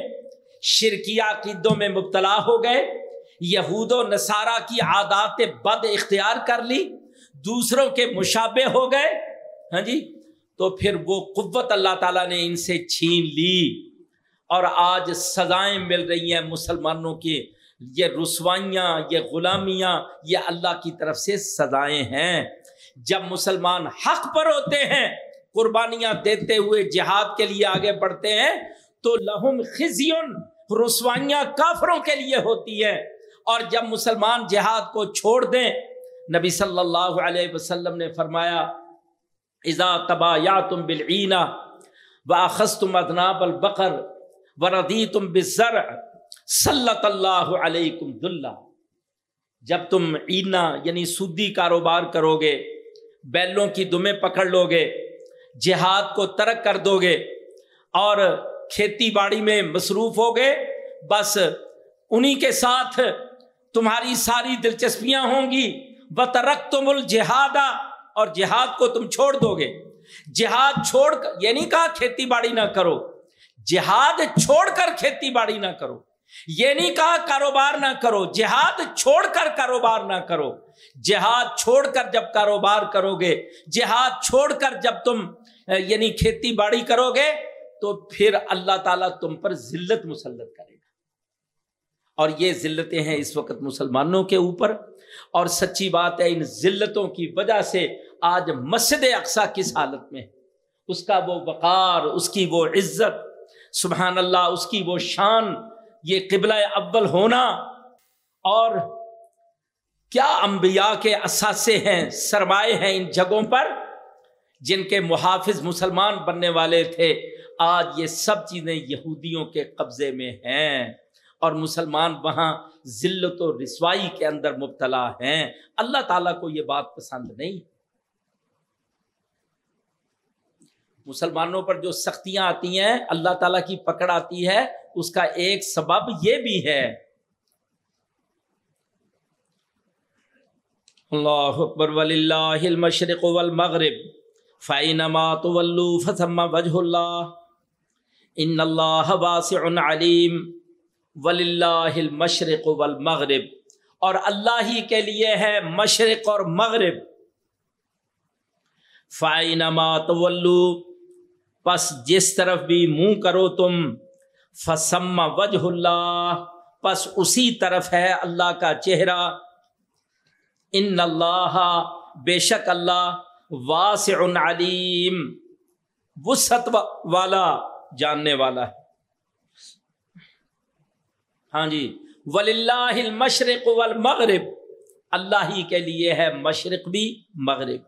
شرکی عقیدوں میں مبتلا ہو گئے، یہود و نصارہ کی عادات بد اختیار کر لی، دوسروں کے مشابے ہو گئے۔ ہاں جی؟ تو پھر وہ قوت اللہ تعالیٰ نے ان سے چھین لی۔ اور آج سزائیں مل رہی ہیں مسلمانوں کی یہ رسوائیاں، یہ غلامیاں، یہ اللہ کی طرف سے سزائیں ہیں۔ جب مسلمان حق پر ہوتے ہیں، قربانیاں دیتے ہوئے جہاد کے لیے آگے بڑھتے ہیں، تو لہم خزیون رسوائیاں کافروں کے لیے ہوتی ہے اور جب مسلمان جہاد کو چھوڑ دیں، نبی صلی اللہ علیہ وسلم نے فرمایا ازا تبا یا تم بالعینہ باخذ تم ادناب البقر وردی تم بزر صلی اللہ علیکم دلہ جب تم اینا یعنی سودی کاروبار کرو گے بیلوں کی دمیں پکڑ لو گے جہاد کو ترک کر دو گے اور کھیتی باڑی میں مصروف ہو گئے بس انہی کے ساتھ تمہاری ساری دلچسپیاں ہوں گی۔ بترک تم الجہاد اور جہاد کو تم چھوڑ دو گے جہاد چھوڑ کر، یہ نہیں کہا کھیتی باڑی نہ کرو۔ جہاد چھوڑ کر کھیتی باڑی نہ کرو۔ یہ نہیں کہا کاروبار نہ کرو، جہاد چھوڑ کر کاروبار نہ کرو۔ جہاد چھوڑ کر جب کاروبار کرو گے جہاد چھوڑ کر جب تم یعنی کھیتی باڑی کرو گے تو پھر اللہ تعالیٰ تم پر ذلت مسلط کرے گا۔ اور یہ ذلتیں ہیں اس وقت مسلمانوں کے اوپر۔ اور سچی بات ہے، ان ذلتوں کی وجہ سے آج مسجد اقسا کس حالت میں اس کا وہ وقار، اس کی وہ عزت، سبحان اللہ، اس کی وہ شان یہ قبلہ اول ہونا اور کیا انبیاء کے اثاثے ہیں سرمائے ہیں ان جگہوں پر؟ جن کے محافظ مسلمان بننے والے تھے، آج یہ سب چیزیں یہودیوں کے قبضے میں ہیں اور مسلمان وہاں ذلت و رسوائی کے اندر مبتلا ہیں۔ اللہ تعالیٰ کو یہ بات پسند نہیں۔ مسلمانوں پر جو سختیاں آتی ہیں، اللہ تعالیٰ کی پکڑ آتی ہے اس کا ایک سبب یہ بھی ہے۔ اللہ اکبر، وللہ المشرق والمغرب فینما تولوا فثم وجه اللہ ان اللہ واسع علیم وللہ المشرق والمغرب۔ اور اللہ ہی کے لیے ہے مشرق اور مغرب۔ فائنما تولوا۔ پس جس طرف بھی منہ کرو تم فسم وجہ اللہ پس اسی طرف ہے اللہ کا چہرہ۔ ان اللہ بے شک اللہ واسع علیم۔ وسط والا، جاننے والا ہے۔ ہاں جی۔ ولی اللہ مشرق والمغرب۔ اللہ ہی کے لیے ہے مشرق بھی، مغرب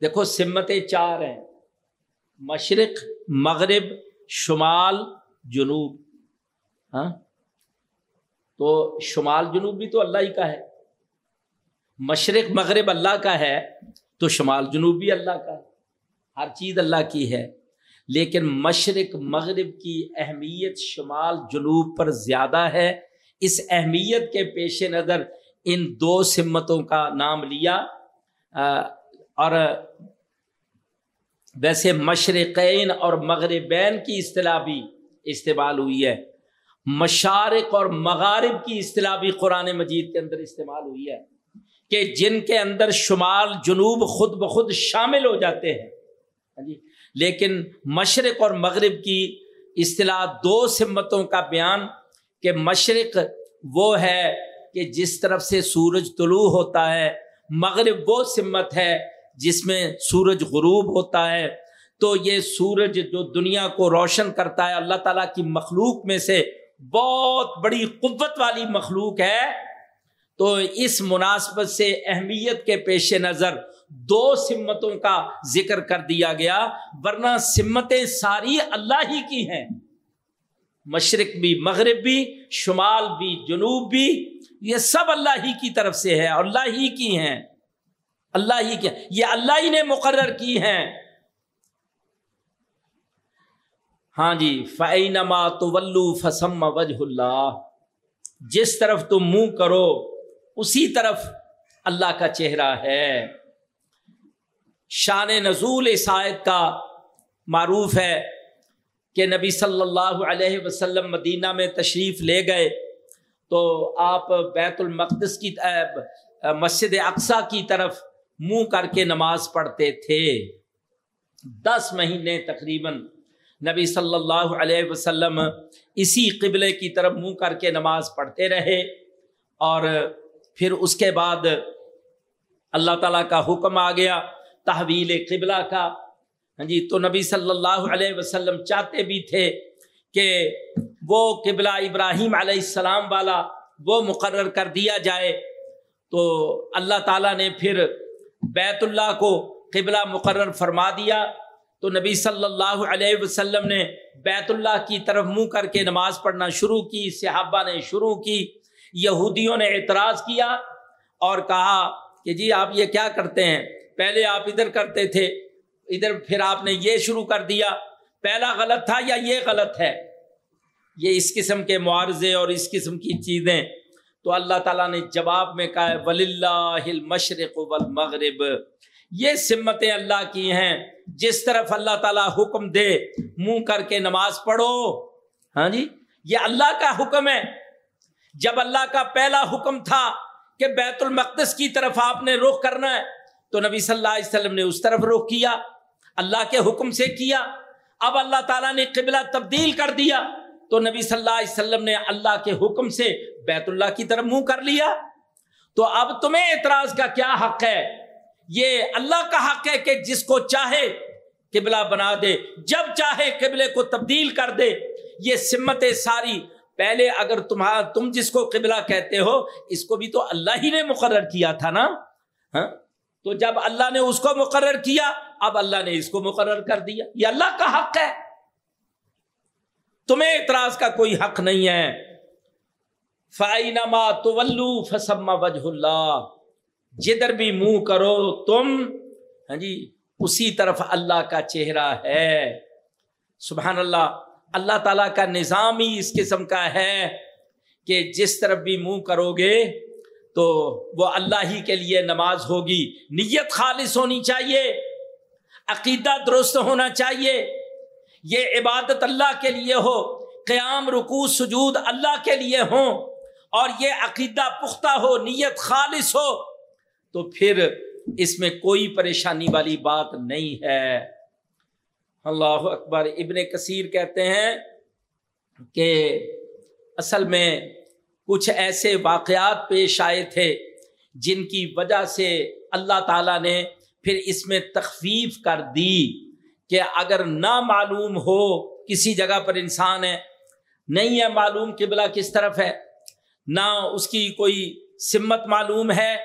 دیکھو، سمتیں چار ہیں۔ مشرق، مغرب شمال جنوب ہاں؟ تو شمال جنوب بھی تو اللہ ہی کا ہے، مشرق، مغرب اللہ کا ہے تو شمال جنوب بھی اللہ کا ہے، ہر چیز اللہ کی ہے۔ لیکن مشرق، مغرب کی اہمیت شمال جنوب پر زیادہ ہے۔ اس اہمیت کے پیش نظر ان دو سمتوں کا نام لیا اور ویسے مشرقین اور مغربین کی اصطلاح بھی استعمال ہوئی ہے۔ مشارق اور مغارب کی اصطلاح بھی قرآن مجید کے اندر استعمال ہوئی ہے کہ جن کے اندر شمال جنوب خود بخود شامل ہو جاتے ہیں۔ ہاں جی لیکن مشرق اور مغرب کی اصطلاح دو سمتوں کا بیان کہ مشرق وہ ہے کہ جس طرف سے سورج طلوع ہوتا ہے، مغرب وہ سمت ہے جس میں سورج غروب ہوتا ہے، تو یہ سورج جو دنیا کو روشن کرتا ہے، اللہ تعالیٰ کی مخلوق میں سے بہت بڑی قوت والی مخلوق ہے۔ تو اس مناسبت سے اہمیت کے پیش نظر دو سمتوں کا ذکر کر دیا گیا، ورنہ سمتیں ساری اللہ ہی کی ہیں۔ مشرق بھی، مغرب بھی، شمال بھی، جنوب بھی، یہ سب اللہ ہی کی طرف سے ہے اللہ ہی کی ہیں۔ اللہ ہی کی یہ اللہ ہی نے مقرر کی ہیں۔ ہاں جی فعینما تو فسم وجہ اللہ جس طرف تم منہ کرو، اسی طرف اللہ کا چہرہ ہے۔ شان نزول عیسائیت کا معروف ہے کہ نبی صلی اللہ علیہ وسلم مدینہ میں تشریف لے گئے۔ تو آپ بیت المقدس کی مسجد اقسا کی طرف منہ کر کے نماز پڑھتے تھے۔ دس مہینے تقریباً نبی صلی اللہ علیہ وسلم اسی قبلے کی طرف منہ کر کے نماز پڑھتے رہے اور پھر اس کے بعد اللہ تعالیٰ کا حکم آ گیا تحویل قبلہ کا۔ ہاں جی تو نبی صلی اللہ علیہ وسلم چاہتے بھی تھے کہ وہ قبلہ ابراہیم علیہ السلام والا وہ مقرر کر دیا جائے۔ تو اللہ تعالیٰ نے پھر بیت اللہ کو قبلہ مقرر فرما دیا تو نبی صلی اللہ علیہ وسلم نے بیت اللہ کی طرف منہ کر کے نماز پڑھنا شروع کی، صحابہ نے شروع کی، یہودیوں نے اعتراض کیا اور کہا کہ جی آپ یہ کیا کرتے ہیں؟ پہلے آپ ادھر کرتے تھے، ادھر پھر آپ نے یہ شروع کر دیا۔ پہلا غلط تھا یا یہ غلط ہے؟ یہ اس قسم کے معارضے اور اس قسم کی چیزیں تو اللہ تعالیٰ نے جواب میں کہا ولی اللہ مشرق والمغرب۔ یہ سمتیں اللہ کی ہیں، جس طرف اللہ تعالیٰ حکم دے، منہ کر کے نماز پڑھو۔ ہاں جی؟ یہ اللہ کا حکم ہے۔ جب اللہ کا پہلا حکم تھا کہ بیت المقدس کی طرف آپ نے رخ کرنا ہے، تو نبی صلی اللہ علیہ وسلم نے اس طرف رخ کیا، اللہ کے حکم سے کیا۔ اب اللہ تعالیٰ نے قبلہ تبدیل کر دیا۔ تو نبی صلی اللہ علیہ وسلم نے اللہ کے حکم سے بیت اللہ کی طرف منہ کر لیا۔ تو اب تمہیں اعتراض کا کیا حق ہے؟ یہ اللہ کا حق ہے کہ جس کو چاہے قبلہ بنا دے، جب چاہے قبلے کو تبدیل کر دے۔ یہ سمت ساری، پہلے اگر تمہارا تم جس کو قبلہ کہتے ہو، اس کو بھی تو اللہ ہی نے مقرر کیا تھا نا؟ ہاں؟ تو جب اللہ نے اس کو مقرر کیا، اب اللہ نے اس کو مقرر کر دیا۔ یہ اللہ کا حق ہے۔ تمہیں اعتراض کا کوئی حق نہیں ہے۔ فائنما تو فسما وجہ اللہ جدھر بھی منہ کرو، تم ہاں جی اسی طرف اللہ کا چہرہ ہے۔ سبحان اللہ اللہ تعالیٰ کا نظام ہی اس قسم کا ہے کہ جس طرف بھی منہ کرو گے تو وہ اللہ ہی کے لیے نماز ہوگی۔ نیت خالص ہونی چاہیے، عقیدہ درست ہونا چاہیے۔ یہ عبادت اللہ کے لیے ہو، قیام رکو سجود اللہ کے لیے ہوں اور یہ عقیدہ پختہ ہو، نیت خالص ہو، تو پھر اس میں کوئی پریشانی والی بات نہیں ہے۔ اللہ اکبر۔ ابن کثیر کہتے ہیں کہ اصل میں کچھ ایسے واقعات پیش آئے تھے جن کی وجہ سے اللہ تعالیٰ نے پھر اس میں تخفیف کر دی۔ کہ اگر نہ معلوم ہو کسی جگہ پر انسان ہے، نہیں ہے معلوم قبلہ کس طرف ہے، نہ اس کی کوئی سمت معلوم ہے،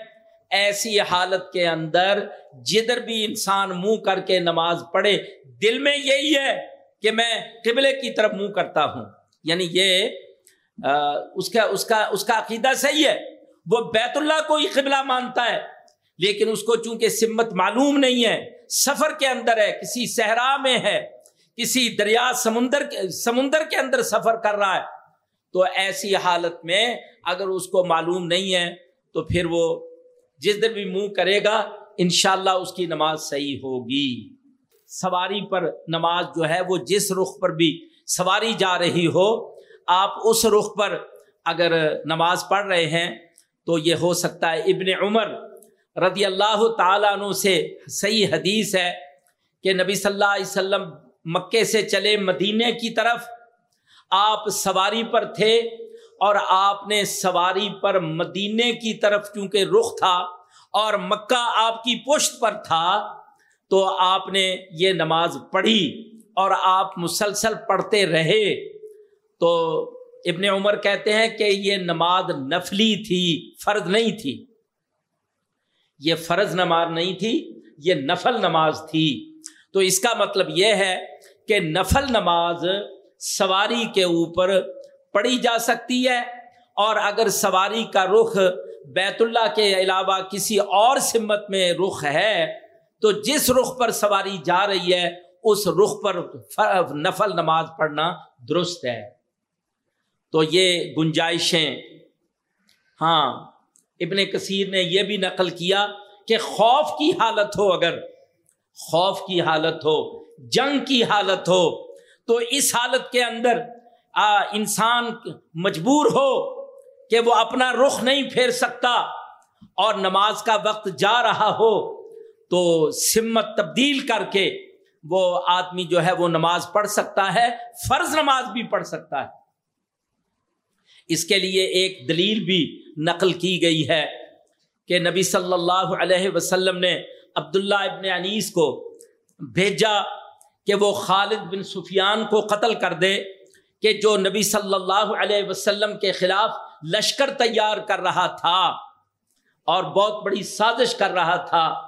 ایسی حالت کے اندر جدھر بھی انسان منہ کر کے نماز پڑھے، دل میں یہی ہے کہ میں قبلے کی طرف منہ کرتا ہوں۔ یعنی یہ اس کا اس کا اس کا عقیدہ صحیح ہے۔ وہ بیت اللہ کو ہی قبلہ مانتا ہے، لیکن اس کو چونکہ سمت معلوم نہیں ہے سفر کے اندر ہے، کسی صحرا میں ہے، کسی دریا سمندر سمندر کے اندر سفر کر رہا ہے۔ تو ایسی حالت میں اگر اس کو معلوم نہیں ہے، تو پھر وہ جس دن بھی منہ کرے گا، انشاءاللہ اس کی نماز صحیح ہوگی۔ سواری پر نماز جو ہے، وہ جس رخ پر بھی سواری جا رہی ہو، آپ اس رخ پر اگر نماز پڑھ رہے ہیں، تو یہ ہو سکتا ہے ابن عمر رضی اللہ تعالیٰ عنہ سے صحیح حدیث ہے کہ نبی صلی اللہ علیہ وسلم مکے سے چلے مدینے کی طرف آپ سواری پر تھے اور آپ نے سواری پر مدینے کی طرف کیونکہ رخ تھا اور مکہ آپ کی پشت پر تھا تو آپ نے یہ نماز پڑھی اور آپ مسلسل پڑھتے رہے تو ابن عمر کہتے ہیں کہ یہ نماز نفلی تھی، فرض نہیں تھی۔ یہ فرض نماز نہیں تھی، یہ نفل نماز تھی۔ تو اس کا مطلب یہ ہے کہ نفل نماز سواری کے اوپر پڑھی جا سکتی ہے اور اگر سواری کا رخ بیت اللہ کے علاوہ کسی اور سمت میں رخ ہے، تو جس رخ پر سواری جا رہی ہے، اس رخ پر نفل نماز پڑھنا درست ہے۔ تو یہ گنجائشیں ہاں ابن کثیر نے یہ بھی نقل کیا کہ خوف کی حالت ہو اگر خوف کی حالت ہو جنگ کی حالت ہو تو اس حالت کے اندر آ, انسان مجبور ہو کہ وہ اپنا رخ نہیں پھیر سکتا اور نماز کا وقت جا رہا ہو تو سمت تبدیل کر کے وہ آدمی جو ہے وہ نماز پڑھ سکتا ہے فرض نماز بھی پڑھ سکتا ہے۔ اس کے لیے ایک دلیل بھی نقل کی گئی ہے کہ نبی صلی اللہ علیہ وسلم نے عبداللہ ابن انیس کو بھیجا کہ وہ خالد بن سفیان کو قتل کر دے کہ جو نبی صلی اللہ علیہ وسلم کے خلاف لشکر تیار کر رہا تھا اور بہت بڑی سازش کر رہا تھا۔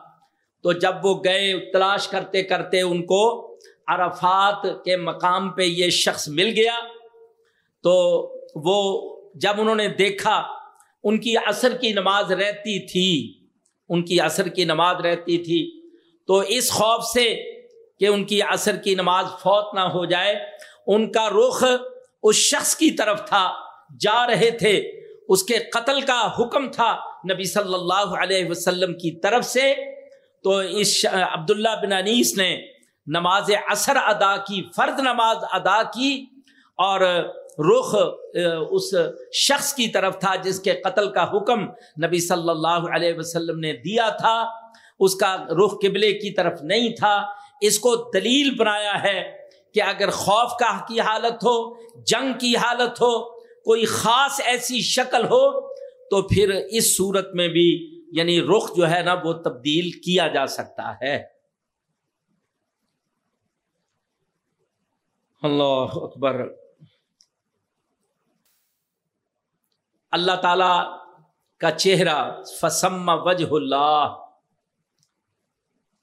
تو جب وہ گئے، تلاش کرتے کرتے ان کو عرفات کے مقام پہ یہ شخص مل گیا۔ تو وہ جب انہوں نے دیکھا ان کی عصر کی نماز رہتی تھی، ان کی عصر کی نماز رہتی تھی۔ تو اس خوف سے کہ ان کی عصر کی نماز فوت نہ ہو جائے، ان کا رخ اس شخص کی طرف تھا، جا رہے تھے۔ اس کے قتل کا حکم تھا نبی صلی اللہ علیہ وسلم کی طرف سے۔ تو اس عبداللہ بن انیس نے نماز اثر ادا کی، فرد نماز ادا کی اور رخ اس شخص کی طرف تھا جس کے قتل کا حکم نبی صلی اللہ علیہ وسلم نے دیا تھا۔ اس کا رخ قبلے کی طرف نہیں تھا۔ اس کو دلیل بنایا ہے کہ اگر خوف کا کی حالت ہو، جنگ کی حالت ہو، کوئی خاص ایسی شکل ہو، تو پھر اس صورت میں بھی یعنی رخ جو ہے نا، وہ تبدیل کیا جا سکتا ہے۔ اللہ اکبر۔ اللہ تعالی کا چہرہ، فسم وجہ اللہ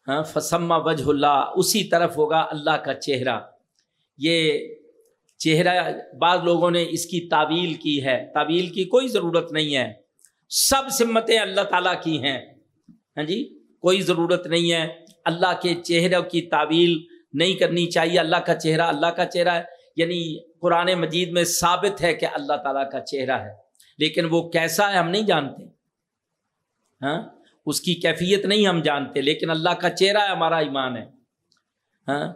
ہاں فسما وجہ اللہ اسی طرف ہوگا اللہ کا چہرہ۔ یہ چہرہ بعض لوگوں نے اس کی تعویل کی ہے۔ تعویل کی کوئی ضرورت نہیں ہے۔ سب سمتیں اللہ تعالیٰ کی ہیں۔ ہاں جی؟ کوئی ضرورت نہیں ہے۔ اللہ کے چہرے کی تعویل نہیں کرنی چاہیے۔ اللہ کا چہرہ اللہ کا چہرہ ہے۔ یعنی قرآن مجید میں ثابت ہے کہ اللہ تعالیٰ کا چہرہ ہے۔ لیکن وہ کیسا ہے ہم نہیں جانتے۔ ہاں؟ اس کی کیفیت نہیں ہم جانتے، لیکن اللہ کا چہرہ ہے، ہمارا ایمان ہے۔ ہاں؟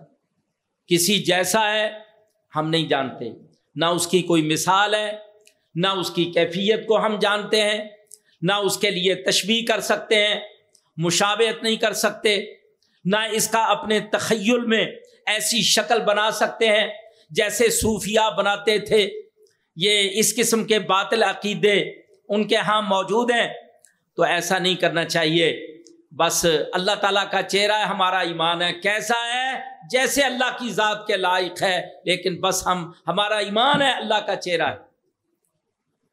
کسی جیسا ہے ہم نہیں جانتے۔ نہ اس کی کوئی مثال ہے، نہ اس کی کیفیت کو ہم جانتے ہیں، نہ اس کے لیے تشبیح کر سکتے ہیں مشابت نہیں کر سکتے۔ نہ اس کا اپنے تخیل میں ایسی شکل بنا سکتے ہیں جیسے صوفیہ بناتے تھے۔ یہ اس قسم کے باطل عقیدے ان کے ہاں موجود ہیں، تو ایسا نہیں کرنا چاہیے۔ بس اللہ تعالیٰ کا چہرہ ہے ہمارا ایمان ہے، کیسا ہے؟ جیسے اللہ کی ذات کے لائق ہے، لیکن بس ہم، ہمارا ایمان ہے، اللہ کا چہرہ ہے۔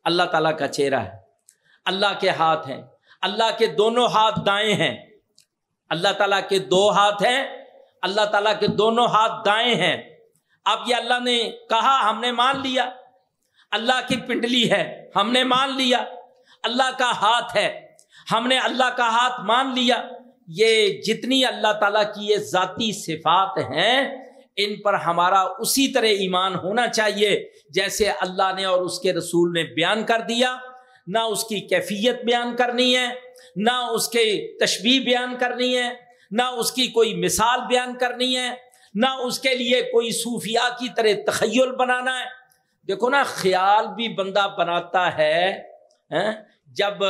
اللہ تعالیٰ کا چہرہ ہے۔ اللہ کے ہاتھ ہیں۔ اللہ کے دونوں ہاتھ دائیں ہیں۔ اللہ تعالیٰ کے دو ہاتھ ہیں۔ اللہ تعالیٰ کے دونوں ہاتھ دائیں ہیں۔ اب یہ اللہ نے کہا، ہم نے مان لیا۔ اللہ کی پنڈلی ہے، ہم نے مان لیا۔ اللہ کا ہاتھ ہے، ہم نے اللہ کا ہاتھ مان لیا۔ یہ جتنی اللہ تعالیٰ کی یہ ذاتی صفات ہیں، ان پر ہمارا اسی طرح ایمان ہونا چاہیے۔ جیسے اللہ نے اور اس کے رسول نے بیان کر دیا، نہ اس کی کیفیت بیان کرنی ہے، نہ اس کے تشبیح بیان کرنی ہے، نہ اس کی کوئی مثال بیان کرنی ہے، نہ اس کے لیے کوئی صوفیہ کی طرح تخیل بنانا ہے۔ دیکھو نا، خیال بھی بندہ بناتا ہے ہاں، جب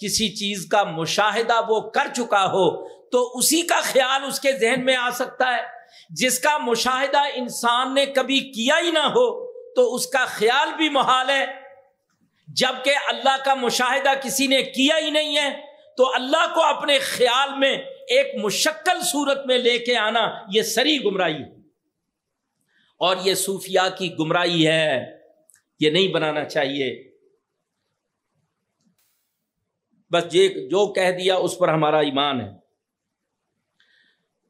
کسی چیز کا مشاہدہ وہ کر چکا ہو تو اسی کا خیال اس کے ذہن میں آ سکتا ہے۔ جس کا مشاہدہ انسان نے کبھی کیا ہی نہ ہو تو اس کا خیال بھی محال ہے۔ جبکہ اللہ کا مشاہدہ کسی نے کیا ہی نہیں ہے تو اللہ کو اپنے خیال میں ایک مشکل صورت میں لے کے آنا یہ سری گمراہی ہے۔ اور یہ صوفیہ کی گمراہی ہے، یہ نہیں بنانا چاہیے۔ بس یہ جو کہہ دیا اس پر ہمارا ایمان ہے۔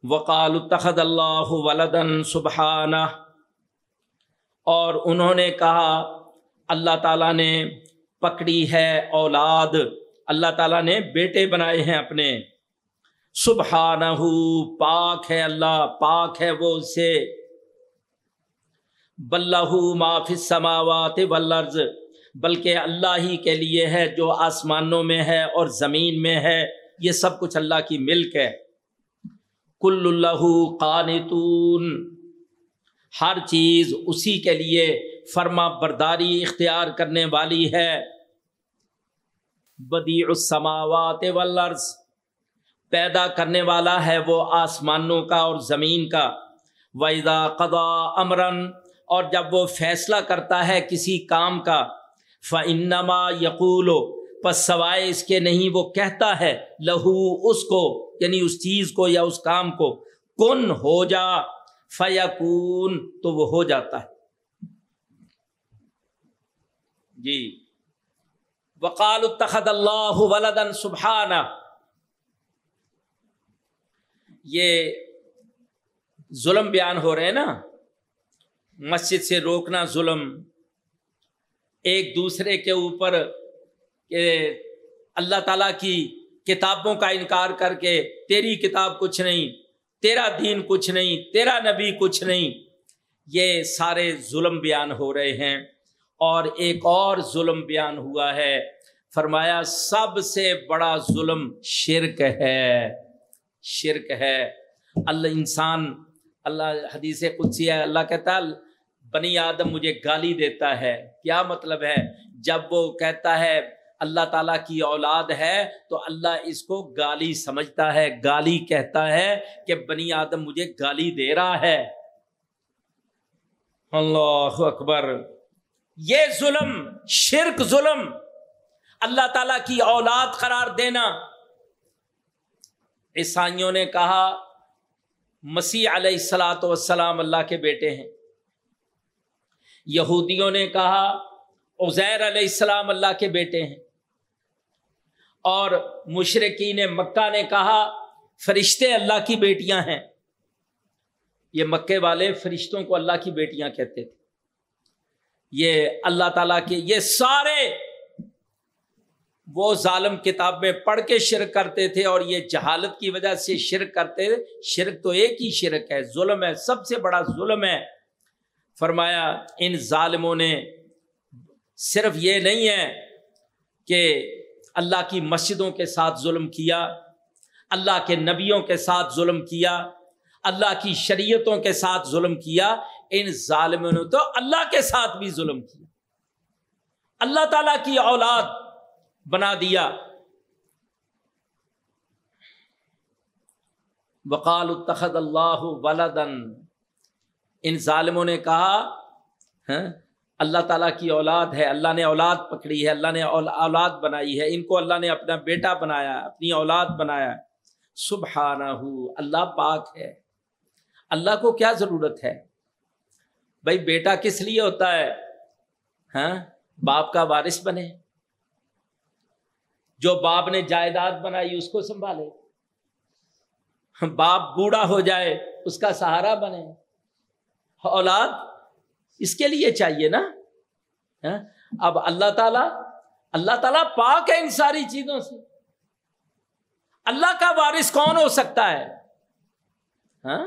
وقال التخد اللہ ولدن سبحانہ اور انہوں نے کہا، اللہ تعالیٰ نے پکڑی ہے اولاد۔ اللہ تعالیٰ نے بیٹے بنائے ہیں اپنے۔ سبحانہ، پاک ہے اللہ، پاک ہے وہ سے بلہ معاف سماوات ولرز بلکہ اللہ ہی کے لیے ہے جو آسمانوں میں ہے اور زمین میں ہے۔ یہ سب کچھ اللہ کی ملک ہے۔ کل اللہ قانتون۔ ہر چیز اسی کے لیے فرما برداری اختیار کرنے والی ہے۔ بدیع السماوات والارض۔ پیدا کرنے والا ہے وہ آسمانوں کا اور زمین کا۔ ویدا قدا امرن اور جب وہ فیصلہ کرتا ہے کسی کام کا فنما یقول پس سوائے اس کے نہیں وہ کہتا ہے لہو اس کو یعنی اس چیز کو یا اس کام کو، کن ہو جا فیقون تو وہ ہو جاتا ہے۔ جی۔ وقال التخد اللہ ولدن سبحانہ یہ ظلم بیان ہو رہے ہیں نا؟ مسجد سے روکنا ظلم، ایک دوسرے کے اوپر کہ اللہ تعالیٰ کی کتابوں کا انکار کر کے تیری کتاب کچھ نہیں، تیرا دین کچھ نہیں، تیرا نبی کچھ نہیں، یہ سارے ظلم بیان ہو رہے ہیں۔ اور ایک اور ظلم بیان ہوا ہے، فرمایا سب سے بڑا ظلم شرک ہے۔ شرک ہے۔ اللہ انسان، اللہ حدیث قدسی ہے، اللہ کہتا ہے بنی آدم مجھے گالی دیتا ہے۔ کیا مطلب ہے؟ جب وہ کہتا ہے اللہ تعالیٰ کی اولاد ہے تو اللہ اس کو گالی سمجھتا ہے، گالی کہتا ہے کہ بنی آدم مجھے گالی دے رہا ہے۔ اللہ اکبر۔ یہ ظلم، شرک ظلم۔ اللہ تعالی کی اولاد قرار دینا۔ عیسائیوں نے کہا، مسیح علیہ السلاۃ وسلام اللہ کے بیٹے ہیں۔ یہودیوں نے کہا، عزیر علیہ السلام اللہ کے بیٹے ہیں۔ اور مشرقین مکہ نے کہا، فرشتے اللہ کی بیٹیاں ہیں۔ یہ مکے والے فرشتوں کو اللہ کی بیٹیاں کہتے تھے۔ یہ اللہ تعالیٰ کے یہ سارے وہ ظالم کتاب میں پڑھ کے شرک کرتے تھے اور یہ جہالت کی وجہ سے شرک کرتے تھے۔ شرک تو ایک ہی شرک ہے، ظلم ہے، سب سے بڑا ظلم ہے۔ فرمایا، ان ظالموں نے صرف یہ نہیں ہے کہ اللہ کی مسجدوں کے ساتھ ظلم کیا، اللہ کے نبیوں کے ساتھ ظلم کیا، اللہ کی شریعتوں کے ساتھ ظلم کیا، ان ظالموں نے تو اللہ کے ساتھ بھی ظلم کیا۔ اللہ تعالی کی اولاد بنا دیا۔ وقال التخد اللہ ولدن ان ظالموں نے کہا ہاں، اللہ تعالیٰ کی اولاد ہے اللہ نے اولاد پکڑی ہے اللہ نے اولاد بنائی ہے ان کو اللہ نے اپنا بیٹا بنایا اپنی اولاد بنایا سبحانہ اللہ پاک ہے۔ اللہ کو کیا ضرورت ہے؟ بھائی بیٹا کس لیے ہوتا ہے؟ ہاں باپ کا وارث بنے۔ جو باپ نے جائیداد بنائی اس کو سنبھالے۔ باپ بوڑھا ہو جائے اس کا سہارا بنے۔ اولاد، اس کے لیے چاہیے نا؟ ہاں؟ اب اللہ تعالی، اللہ تعالیٰ پاک ہے ان ساری چیزوں سے۔ اللہ کا وارث کون ہو سکتا ہے؟ ہاں؟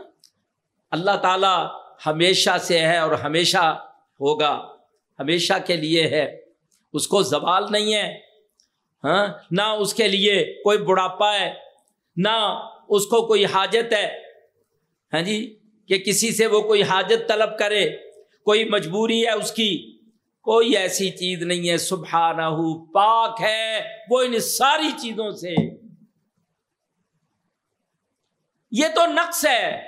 اللہ تعالیٰ ہمیشہ سے ہے اور ہمیشہ ہوگا، ہمیشہ کے لیے ہے۔ اس کو زوال نہیں ہے۔ ہاں؟ نہ اس کے لیے کوئی بڑھاپا ہے، نہ اس کو کوئی حاجت ہے۔ ہاں جی؟ کہ کسی سے وہ کوئی حاجت طلب کرے، کوئی مجبوری ہے اس کی، کوئی ایسی چیز نہیں ہے، سبحانہ، پاک ہے، وہ ان ساری چیزوں سے۔ یہ تو نقص ہے۔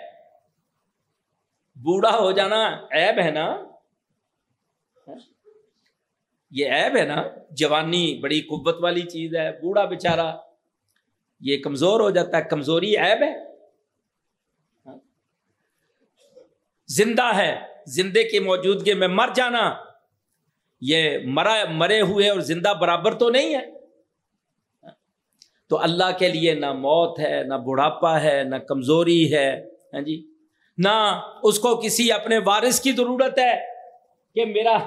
بوڑھا ہو جانا عیب ہے نا؟ یہ عیب ہے نا؟ جوانی بڑی قوت والی چیز ہے، بوڑھا بےچارا یہ کمزور ہو جاتا ہے، کمزوری عیب ہے؟ زندہ ہے، زندے کی موجودگی میں مر جانا، یہ مرا، مرے ہوئے اور زندہ برابر تو نہیں ہے۔ تو اللہ کے لیے نہ موت ہے، نہ بڑھاپا ہے، نہ کمزوری ہے۔ ہاں جی؟ نہ اس کو کسی اپنے وارث کی ضرورت ہے کہ میرا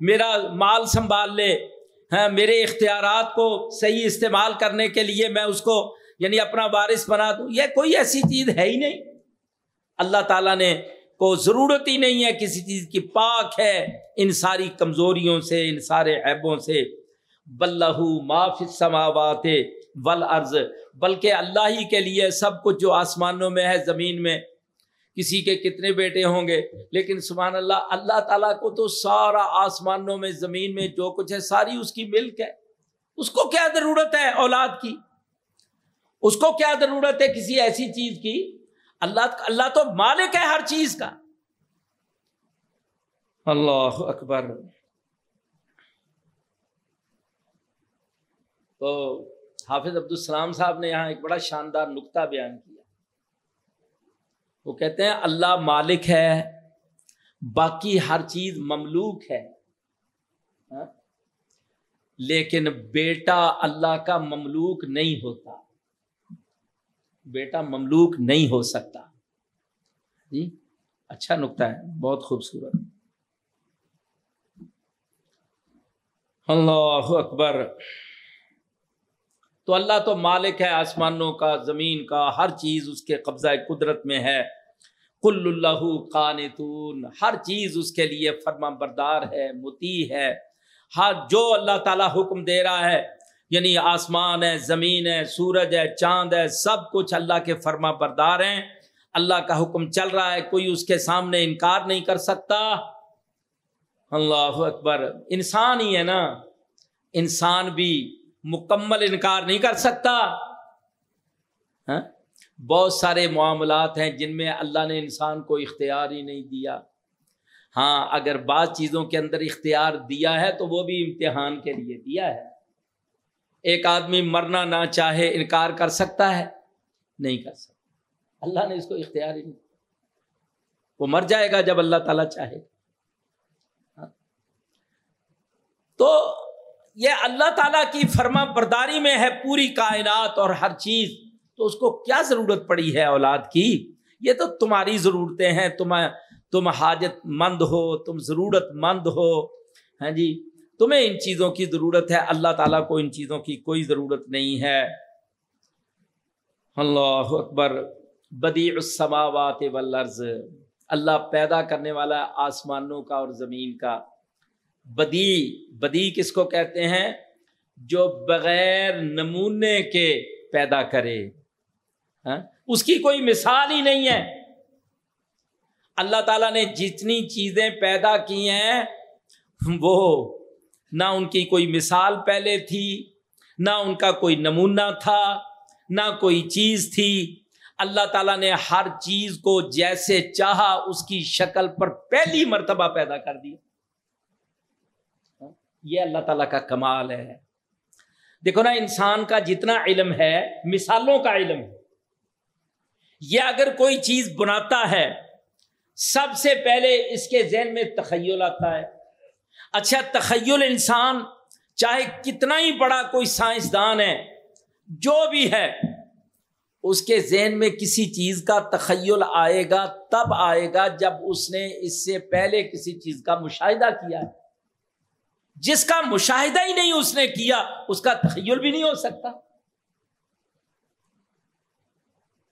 میرا مال سنبھال لے۔ ہاں میرے اختیارات کو صحیح استعمال کرنے کے لیے میں اس کو یعنی اپنا وارث بنا دوں۔ یہ کوئی ایسی چیز ہے ہی نہیں۔ اللہ تعالیٰ نے کو ضرورت ہی نہیں ہے، کسی چیز کی پاک ہے۔ ان ساری کمزوریوں سے، ان سارے عیبوں سے۔ بلہ معاف سماوات ول بلکہ اللہ ہی کے لیے سب کچھ جو آسمانوں میں ہے، زمین میں۔ کسی کے کتنے بیٹے ہوں گے، لیکن سبحان اللہ اللہ تعالیٰ کو تو سارا آسمانوں میں، زمین میں جو کچھ ہے، ساری اس کی ملک ہے۔ اس کو کیا ضرورت ہے اولاد کی؟ اس کو کیا ضرورت ہے کسی ایسی چیز کی؟ اللہ اللہ تو مالک ہے ہر چیز کا۔ اللہ اکبر۔ تو حافظ عبد السلام صاحب نے یہاں ایک بڑا شاندار نقطہ بیان کیا۔ وہ کہتے ہیں، اللہ مالک ہے، باقی ہر چیز مملوک ہے۔ ہاں؟ لیکن بیٹا اللہ کا مملوک نہیں ہوتا۔ بیٹا مملوک نہیں ہو سکتا۔ جی اچھا نقطہ ہے، بہت خوبصورت۔ اللہ اکبر۔ تو اللہ تو مالک ہے، آسمانوں کا، زمین کا، ہر چیز اس کے قبضہ قدرت میں ہے۔ کل اللہ قانتون، ہر چیز اس کے لیے فرما بردار ہے متی ہے۔ ہر جو اللہ تعالیٰ حکم دے رہا ہے یعنی آسمان ہے، زمین ہے، سورج ہے، چاند ہے، سب کچھ اللہ کے فرما بردار ہیں۔ اللہ کا حکم چل رہا ہے، کوئی اس کے سامنے انکار نہیں کر سکتا۔ اللہ اکبر، انسان ہی ہے نا۔ انسان بھی مکمل انکار نہیں کر سکتا۔ ہاں؟ بہت سارے معاملات ہیں جن میں اللہ نے انسان کو اختیار ہی نہیں دیا۔ ہاں اگر بعض چیزوں کے اندر اختیار دیا ہے تو وہ بھی امتحان کے لیے دیا ہے۔ ایک آدمی مرنا نہ چاہے انکار کر سکتا ہے، نہیں کر سکتا۔ اللہ نے اس کو اختیار ہی نہیں۔ وہ مر جائے گا جب اللہ تعالیٰ چاہے۔ ہاں۔ تو یہ اللہ تعالیٰ کی فرما برداری میں ہے پوری کائنات اور ہر چیز۔ تو اس کو کیا ضرورت پڑی ہے اولاد کی؟ یہ تو تمہاری ضرورتیں ہیں۔ تم تم حاجت مند ہو، تم ضرورت مند ہو۔ ہاں جی۔ تمہیں ان چیزوں کی ضرورت ہے۔ اللہ تعالیٰ کو ان چیزوں کی کوئی ضرورت نہیں ہے۔ اللہ اکبر۔ بدی السماوات والارض۔ اللہ پیدا کرنے والا آسمانوں کا اور زمین کا۔ بدی بدی کس کو کہتے ہیں؟ جو بغیر نمونے کے پیدا کرے۔ ہاں؟ اس کی کوئی مثال ہی نہیں ہے۔ اللہ تعالیٰ نے جتنی چیزیں پیدا کی ہیں، وہ نہ ان کی کوئی مثال پہلے تھی، نہ ان کا کوئی نمونہ تھا، نہ کوئی چیز تھی۔ اللہ تعالیٰ نے ہر چیز کو جیسے چاہا اس کی شکل پر پہلی مرتبہ پیدا کر دیا یہ اللہ تعالیٰ کا کمال ہے۔ دیکھو نا، انسان کا جتنا علم ہے، مثالوں کا علم ہے۔ یہ اگر کوئی چیز بناتا ہے، سب سے پہلے اس کے ذہن میں تخیل آتا ہے۔ اچھا تخیل انسان چاہے کتنا ہی بڑا کوئی سائنسدان ہے، جو بھی ہے، اس کے ذہن میں کسی چیز کا تخیل آئے گا، تب آئے گا جب اس نے اس سے پہلے کسی چیز کا مشاہدہ کیا ہے۔ جس کا مشاہدہ ہی نہیں اس نے کیا، اس کا تخیل بھی نہیں ہو سکتا۔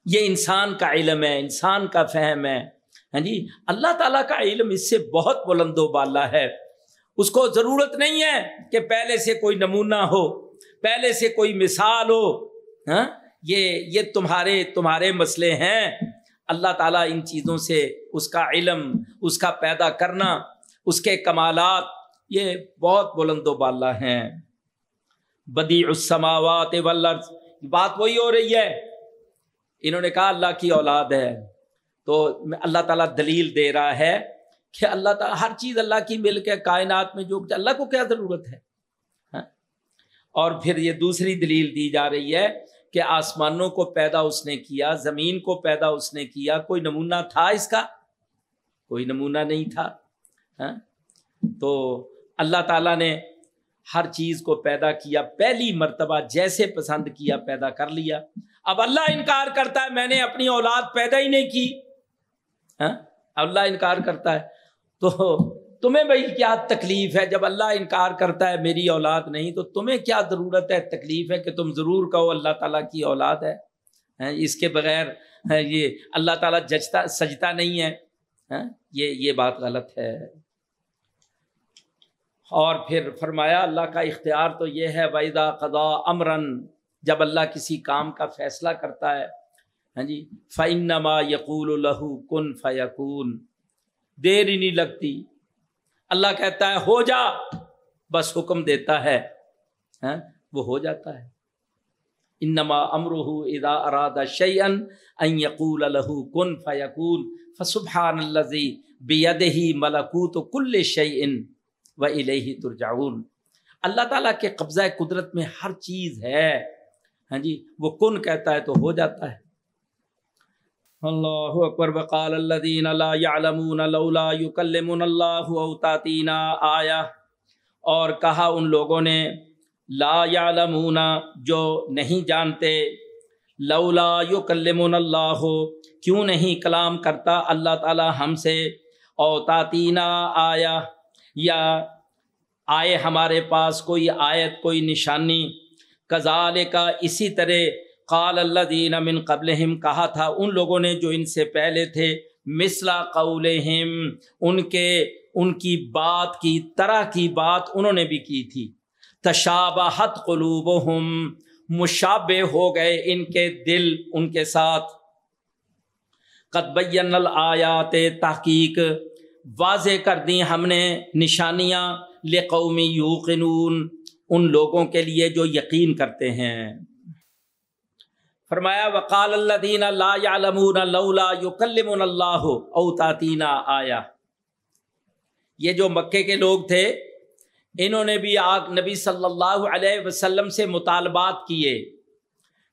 یہ انسان کا علم ہے، انسان کا فہم ہے۔ ہاں جی اللہ تعالیٰ کا علم اس سے بہت بلند و بالا ہے۔ اس کو ضرورت نہیں ہے کہ پہلے سے کوئی نمونہ ہو، پہلے سے کوئی مثال ہو ہاں؟ یہ یہ تمہارے تمہارے مسئلے ہیں۔ اللہ تعالیٰ ان چیزوں سے اس کا علم، اس کا پیدا کرنا، اس کے کمالات، یہ بہت بلند و بالا ہیں۔ بدی السماوات والارض بات وہی ہو رہی ہے۔ انہوں نے کہا اللہ کی اولاد ہے۔ تو اللہ تعالیٰ دلیل دے رہا ہے۔ کہ اللہ تعالیٰ ہر چیز اللہ کی مل کے کائنات میں جو اللہ کو کیا ضرورت ہے؟ ہاں؟ اور پھر یہ دوسری دلیل دی جا رہی ہے کہ آسمانوں کو پیدا اس نے کیا، زمین کو پیدا اس نے کیا، کوئی نمونہ تھا اس کا؟ کوئی نمونہ نہیں تھا ہاں؟ تو اللہ تعالیٰ نے ہر چیز کو پیدا کیا، پہلی مرتبہ جیسے پسند کیا، پیدا کر لیا۔ اب اللہ انکار کرتا ہے، میں نے اپنی اولاد پیدا ہی نہیں کی۔ ہاں؟ اللہ انکار کرتا ہے۔ تو تمہیں بھائی کیا تکلیف ہے؟ جب اللہ انکار کرتا ہے میری اولاد نہیں، تو تمہیں کیا ضرورت ہے، تکلیف ہے کہ تم ضرور کہو اللہ تعالیٰ کی اولاد ہے؟ اس کے بغیر یہ اللہ تعالیٰ ججتا، سجتا نہیں ہے۔ یہ یہ بات غلط ہے۔ اور پھر فرمایا، اللہ کا اختیار تو یہ ہے ویدا قدا امرن جب اللہ کسی کام کا فیصلہ کرتا ہے۔ ہاں جی فعنما یقول الہ کن فیقون دیر ہی نہیں لگتی۔ اللہ کہتا ہے، ہو جا۔ بس حکم دیتا ہے۔ ہاں؟ وہ ہو جاتا ہے۔ انما امرح ادا اراد شعین ان یقول الہ کن فیقون فسبحان الزی بیدہی ملکوت کل شعین و ترجعون۔ اللہ تعالیٰ کے قبضہ قدرت میں ہر چیز ہے۔ ہاں جی؟ وہ کن کہتا ہے تو ہو جاتا ہے۔ اللہ اکبر، وقال الذین لا يعلمون لولا يكلمون اللہ او تاتینا آیا اور کہا ان لوگوں نے، لا يعلمون جو نہیں جانتے، لولا يكلمون اللہ، کیوں نہیں کلام کرتا اللہ تعالی ہم سے او تاتینا آیا یا آئے ہمارے پاس کوئی آیت، کوئی نشانی کزال کا اسی طرح قال اللہ دین امن قبل کہا تھا ان لوگوں نے جو ان سے پہلے تھے مثلا قول ان کے، ان کی بات کی، طرح کی بات انہوں نے بھی کی تھی۔ تشابہت قلوب مشابہ ہو گئے ان کے دل، ان کے ساتھ۔ قطبین الآیات، تحقیق، واضح کر دیں ہم نے نشانیاں لقومی یوقنون، ان لوگوں کے لیے جو یقین کرتے ہیں۔ فرمایا، وقال اللہ دینا دین اللہ لولا یکلمن اللہ او تاتینا آیا یہ جو مکے کے لوگ تھے، انہوں نے بھی آگ، نبی صلی اللہ علیہ وسلم سے مطالبات کیے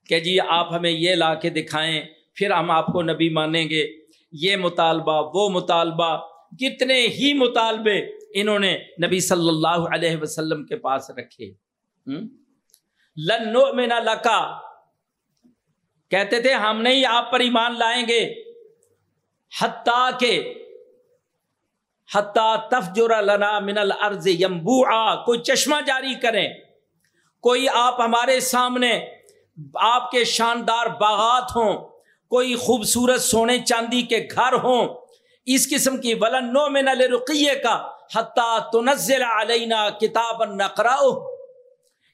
کہ جی آپ ہمیں یہ لا کے دکھائیں، پھر ہم آپ کو نبی مانیں گے۔ یہ مطالبہ، وہ مطالبہ، کتنے ہی مطالبے انہوں نے نبی صلی اللہ علیہ وسلم کے پاس رکھے۔ لنو میں نہ لکا کہتے تھے، ہم نہیں، آپ پر ایمان لائیں گے۔ حتیٰ کے حتیٰ تفجر لنا من الارض یمبو کوئی چشمہ جاری کریں۔ کوئی آپ ہمارے سامنے آپ کے شاندار باغات ہوں، کوئی خوبصورت سونے چاندی کے گھر ہوں، اس قسم کی ولن نو میں نل رقیے کا، حتیٰ تنزل علینا کتاب نقرا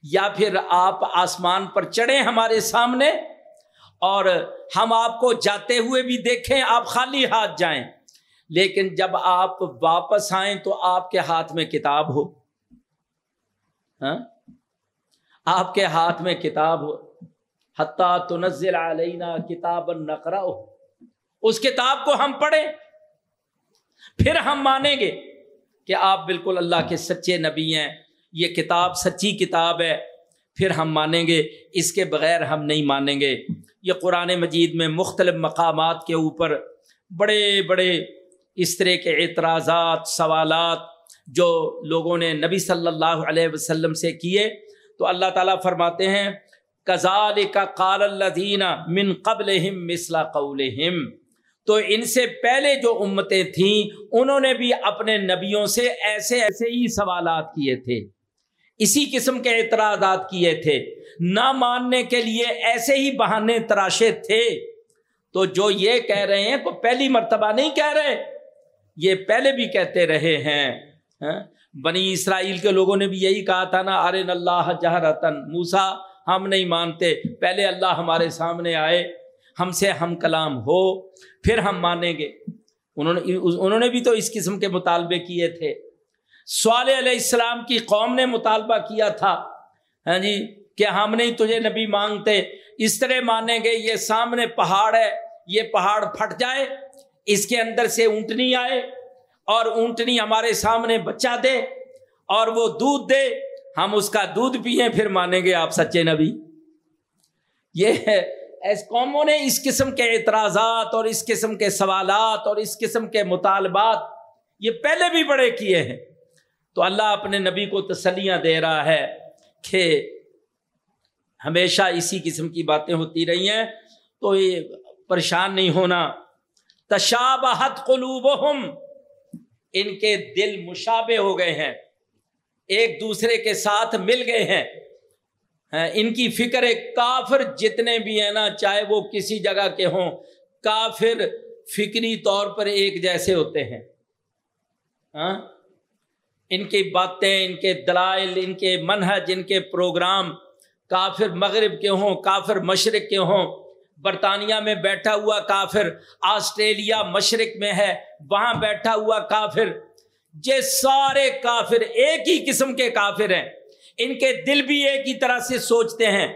یا پھر آپ آسمان پر چڑھیں ہمارے سامنے۔ اور ہم آپ کو جاتے ہوئے بھی دیکھیں آپ خالی ہاتھ جائیں۔ لیکن جب آپ واپس آئیں تو آپ کے ہاتھ میں کتاب ہو۔ ہاں؟ آپ کے ہاتھ میں کتاب ہو۔ حتیٰ تنزل علینا کتاب نقرا اس کتاب کو ہم پڑھیں۔ پھر ہم مانیں گے کہ آپ بالکل اللہ کے سچے نبی ہیں۔ یہ کتاب سچی کتاب ہے۔ پھر ہم مانیں گے۔ اس کے بغیر ہم نہیں مانیں گے۔ یہ قرآن مجید میں مختلف مقامات کے اوپر بڑے بڑے اس طرح کے اعتراضات، سوالات جو لوگوں نے نبی صلی اللہ علیہ وسلم سے کیے، تو اللہ تعالیٰ فرماتے ہیں کزال کا قال اللہ من قبل مسلا قول تو ان سے پہلے جو امتیں تھیں، انہوں نے بھی اپنے نبیوں سے ایسے ایسے ہی سوالات کیے تھے۔ اسی قسم کے اعتراضات کیے تھے۔ نہ ماننے کے لیے ایسے ہی بہانے تراشے تھے۔ تو جو یہ کہہ رہے ہیں کو پہلی مرتبہ نہیں کہہ رہے، یہ پہلے بھی کہتے رہے ہیں۔ ہاں؟ بنی اسرائیل کے لوگوں نے بھی یہی کہا تھا نا ارن اللہ جہرتن موسا ہم نہیں مانتے۔ پہلے اللہ ہمارے سامنے آئے، ہم سے ہم کلام ہو، پھر ہم مانیں گے۔ انہوں نے انہوں نے بھی تو اس قسم کے مطالبے کیے تھے۔ سوال علیہ السلام کی قوم نے مطالبہ کیا تھا۔ ہاں جی کہ ہم نہیں تجھے نبی مانگتے، اس طرح مانیں گے، یہ سامنے پہاڑ ہے، یہ پہاڑ پھٹ جائے، اس کے اندر سے اونٹنی آئے اور اونٹنی ہمارے سامنے بچہ دے اور وہ دودھ دے، ہم اس کا دودھ پیئیں، پھر مانیں گے آپ سچے نبی۔ یہ ہے ایس قوموں نے اس قسم کے اعتراضات اور اس قسم کے سوالات اور اس قسم کے مطالبات یہ پہلے بھی بڑے کیے ہیں۔ تو اللہ اپنے نبی کو تسلیاں دے رہا ہے کہ ہمیشہ اسی قسم کی باتیں ہوتی رہی ہیں۔ تو یہ پریشان نہیں ہونا۔ تشابہت قلوبہم، ان کے دل مشابے ہو گئے ہیں، ایک دوسرے کے ساتھ مل گئے ہیں۔ ہاں، ان کی فکر کافر جتنے بھی ہیں نا، چاہے وہ کسی جگہ کے ہوں، کافر فکری طور پر ایک جیسے ہوتے ہیں۔ ہاں ان کی باتیں، ان کے دلائل، ان کے منہج، ان کے پروگرام کافر مغرب کے ہوں، کافر مشرق کے ہوں، برطانیہ میں بیٹھا ہوا کافر، آسٹریلیا مشرق میں ہے، وہاں بیٹھا ہوا کافر، یہ سارے کافر ایک ہی قسم کے کافر ہیں۔ ان کے دل بھی ایک ہی طرح سے سوچتے ہیں۔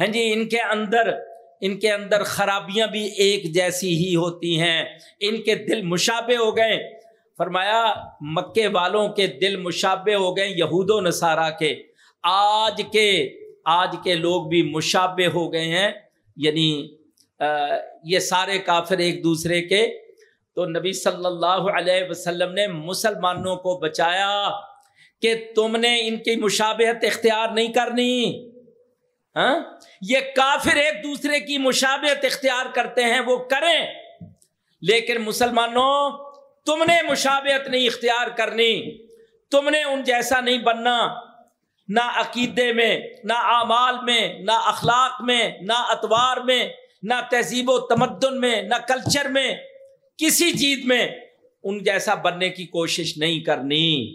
ہاں جی ان کے اندر، ان کے اندر خرابیاں بھی ایک جیسی ہی ہوتی ہیں۔ ان کے دل مشابے ہو گئے۔ فرمایا، مکے والوں کے دل مشابے ہو گئے یہود و نصارہ کے۔ آج کے آج کے لوگ بھی مشابے ہو گئے ہیں۔ یعنی یہ سارے کافر ایک دوسرے کے۔ تو نبی صلی اللہ علیہ وسلم نے مسلمانوں کو بچایا کہ تم نے ان کی مشابہت اختیار نہیں کرنی۔ ہاں؟ یہ کافر ایک دوسرے کی مشابہت اختیار کرتے ہیں، وہ کریں۔ لیکن مسلمانوں تم نے مشابہت نہیں اختیار کرنی، تم نے ان جیسا نہیں بننا، نہ عقیدے میں، نہ اعمال میں، نہ اخلاق میں، نہ اتوار میں، نہ تہذیب و تمدن میں، نہ کلچر میں، کسی چیز میں ان جیسا بننے کی کوشش نہیں کرنی۔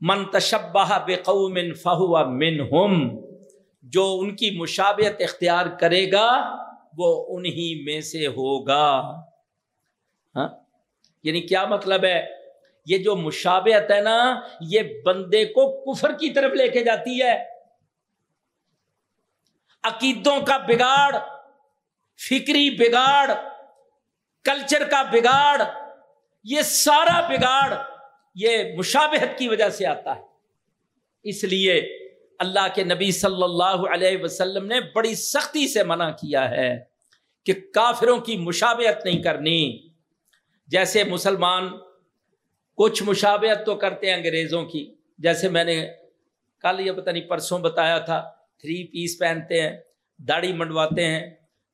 من تشبہ بے قوم فہو منہم، جو ان کی مشابت اختیار کرے گا، وہ انہی میں سے ہوگا۔ یعنی کیا مطلب ہے؟ یہ جو مشابت ہے نا، یہ بندے کو کفر کی طرف لے کے جاتی ہے۔ عقیدوں کا بگاڑ، فکری بگاڑ، کلچر کا بگاڑ، یہ سارا بگاڑ یہ مشابہت کی وجہ سے آتا ہے۔ اس لیے اللہ کے نبی صلی اللہ علیہ وسلم نے بڑی سختی سے منع کیا ہے کہ کافروں کی مشابہت نہیں کرنی۔ جیسے مسلمان کچھ مشابہت تو کرتے ہیں انگریزوں کی، جیسے میں نے کل یہ پتہ نہیں پرسوں بتایا تھا، تھری پیس پہنتے ہیں، داڑھی منڈواتے ہیں،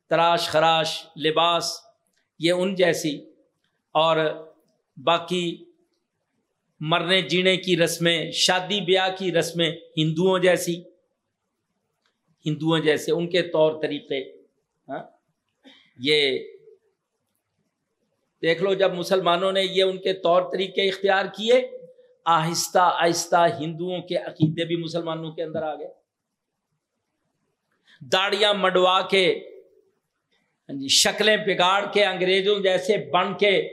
تراش، خراش، لباس، یہ ان جیسی۔ اور باقی مرنے جینے کی رسمیں، شادی بیاہ کی رسمیں ہندوؤں جیسی۔ ہندوؤں جیسے، ان کے طور طریقے ہاں یہ دیکھ لو جب مسلمانوں نے یہ ان کے طور طریقے اختیار کیے، آہستہ آہستہ ہندوؤں کے عقیدے بھی مسلمانوں کے اندر آ گئے۔ داڑیاں مڈوا کے ہاں جی، شکلیں بگاڑ کے انگریزوں جیسے بن کے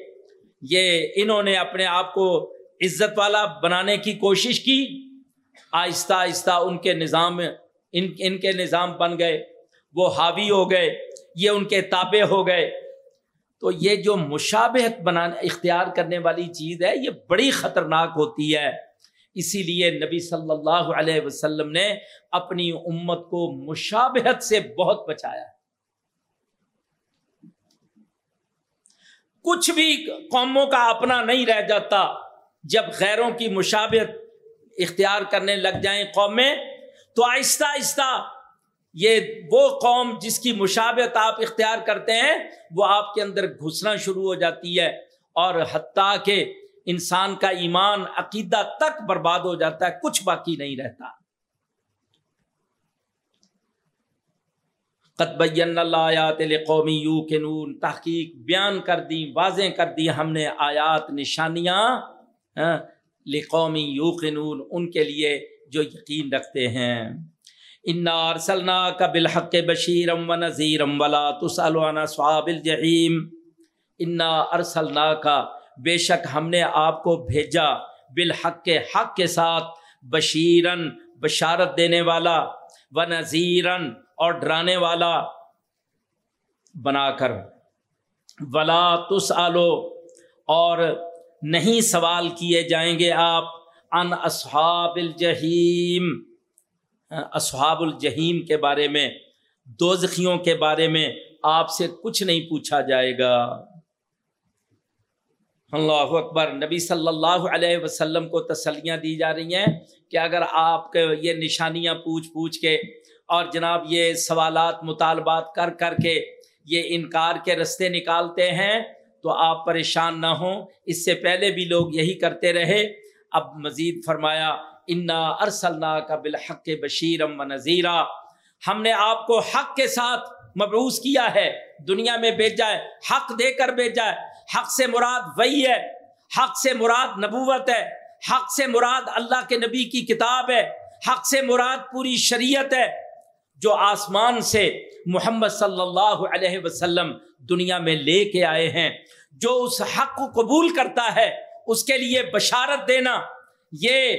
یہ انہوں نے اپنے آپ کو عزت والا بنانے کی کوشش کی۔ آہستہ آہستہ ان کے نظام، ان ان کے نظام بن گئے، وہ حاوی ہو گئے، یہ ان کے تابع ہو گئے۔ تو یہ جو مشابہت بنانے اختیار کرنے والی چیز ہے، یہ بڑی خطرناک ہوتی ہے۔ اسی لیے نبی صلی اللہ علیہ وسلم نے اپنی امت کو مشابہت سے بہت بچایا۔ کچھ بھی قوموں کا اپنا نہیں رہ جاتا۔ جب غیروں کی مشابت اختیار کرنے لگ جائیں قومیں، تو آہستہ آہستہ یہ وہ قوم جس کی مشابت آپ اختیار کرتے ہیں، وہ آپ کے اندر گھسنا شروع ہو جاتی ہے اور حتیٰ کہ انسان کا ایمان عقیدہ تک برباد ہو جاتا ہے، کچھ باقی نہیں رہتا۔ قطبین اللہ آیات قومی یو کے نون تحقیق بیان کر دی، واضح کر دی، ہم نے آیات، نشانیاں ہاں، لقومی یوقنون ان کے لیے جو یقین رکھتے ہیں۔ انا ارسلنا کا بالحق بشیرم و نذیرم ولا تسلوانا صحاب الجحیم انا ارسلنا کا بے شک ہم نے آپ کو بھیجا بالحق کے حق کے ساتھ بشیرن بشارت دینے والا و نذیرن اور ڈرانے والا بنا کر۔ ولا تس اور نہیں سوال کیے جائیں گے آپ ان اصحاب الجحیم اصحاب الجحیم کے بارے میں، دوزخیوں کے بارے میں آپ سے کچھ نہیں پوچھا جائے گا۔ اللہ اکبر، نبی صلی اللہ علیہ وسلم کو تسلیاں دی جا رہی ہیں کہ اگر آپ کے یہ نشانیاں پوچھ پوچھ کے اور جناب یہ سوالات، مطالبات کر کر کے یہ انکار کے رستے نکالتے ہیں تو آپ پریشان نہ ہوں۔ اس سے پہلے بھی لوگ یہی کرتے رہے۔ اب مزید فرمایا انا ارسلنا کا بالحق بشیرم و نذیرہ ہم نے آپ کو حق کے ساتھ مبعوث کیا ہے، دنیا میں بھیجا ہے، حق دے کر بھیجا ہے۔ حق سے مراد وہی ہے، حق سے مراد نبوت ہے۔ حق سے مراد اللہ کے نبی کی کتاب ہے۔ حق سے مراد پوری شریعت ہے، جو آسمان سے محمد صلی اللہ علیہ وسلم دنیا میں لے کے آئے ہیں۔ جو اس حق کو قبول کرتا ہے، اس کے لیے بشارت دینا، یہ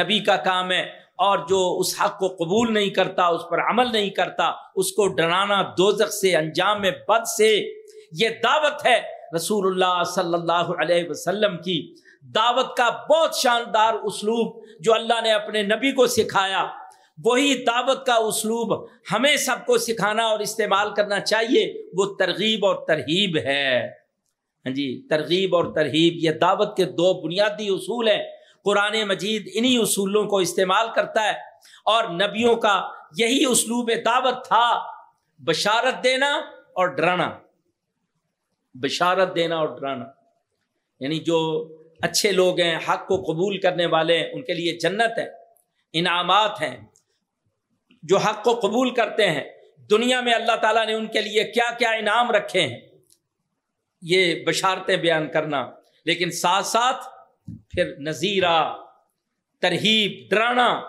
نبی کا کام ہے اور جو اس حق کو قبول نہیں کرتا، اس پر عمل نہیں کرتا، اس کو ڈرانا دوزخ سے، انجام میں بد سے، یہ دعوت ہے رسول اللہ صلی اللہ علیہ وسلم کی۔ دعوت کا بہت شاندار اسلوب جو اللہ نے اپنے نبی کو سکھایا۔ وہی دعوت کا اسلوب ہمیں سب کو سکھانا اور استعمال کرنا چاہیے۔ وہ ترغیب اور ترہیب ہے۔ ہاں جی ترغیب اور ترہیب، یہ دعوت کے دو بنیادی اصول ہیں۔ قرآن مجید انہی اصولوں کو استعمال کرتا ہے اور نبیوں کا یہی اسلوب دعوت تھا، بشارت دینا اور ڈرانا۔ بشارت دینا اور ڈرانا۔ یعنی جو اچھے لوگ ہیں، حق کو قبول کرنے والے ہیں، ان کے لیے جنت ہے، انعامات ہیں۔ جو حق کو قبول کرتے ہیں، دنیا میں اللہ تعالیٰ نے ان کے لیے کیا کیا انعام رکھے ہیں۔ یہ بشارتیں بیان کرنا۔ لیکن ساتھ ساتھ پھر نذیرہ ترہیب، ڈرانا۔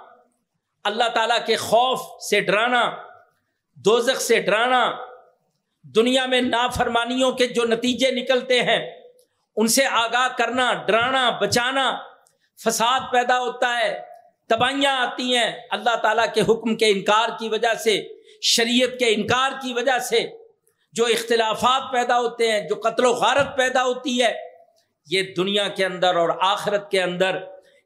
اللہ تعالیٰ کے خوف سے ڈرانا، دوزخ سے ڈرانا۔ دنیا میں نافرمانیوں کے جو نتیجے نکلتے ہیں، ان سے آگاہ کرنا، ڈرانا، بچانا۔ فساد پیدا ہوتا ہے، تباہیاں آتی ہیں۔ اللہ تعالیٰ کے حکم کے انکار کی وجہ سے، شریعت کے انکار کی وجہ سے جو اختلافات پیدا ہوتے ہیں، جو قتل و غارت پیدا ہوتی ہے یہ دنیا کے اندر اور آخرت کے اندر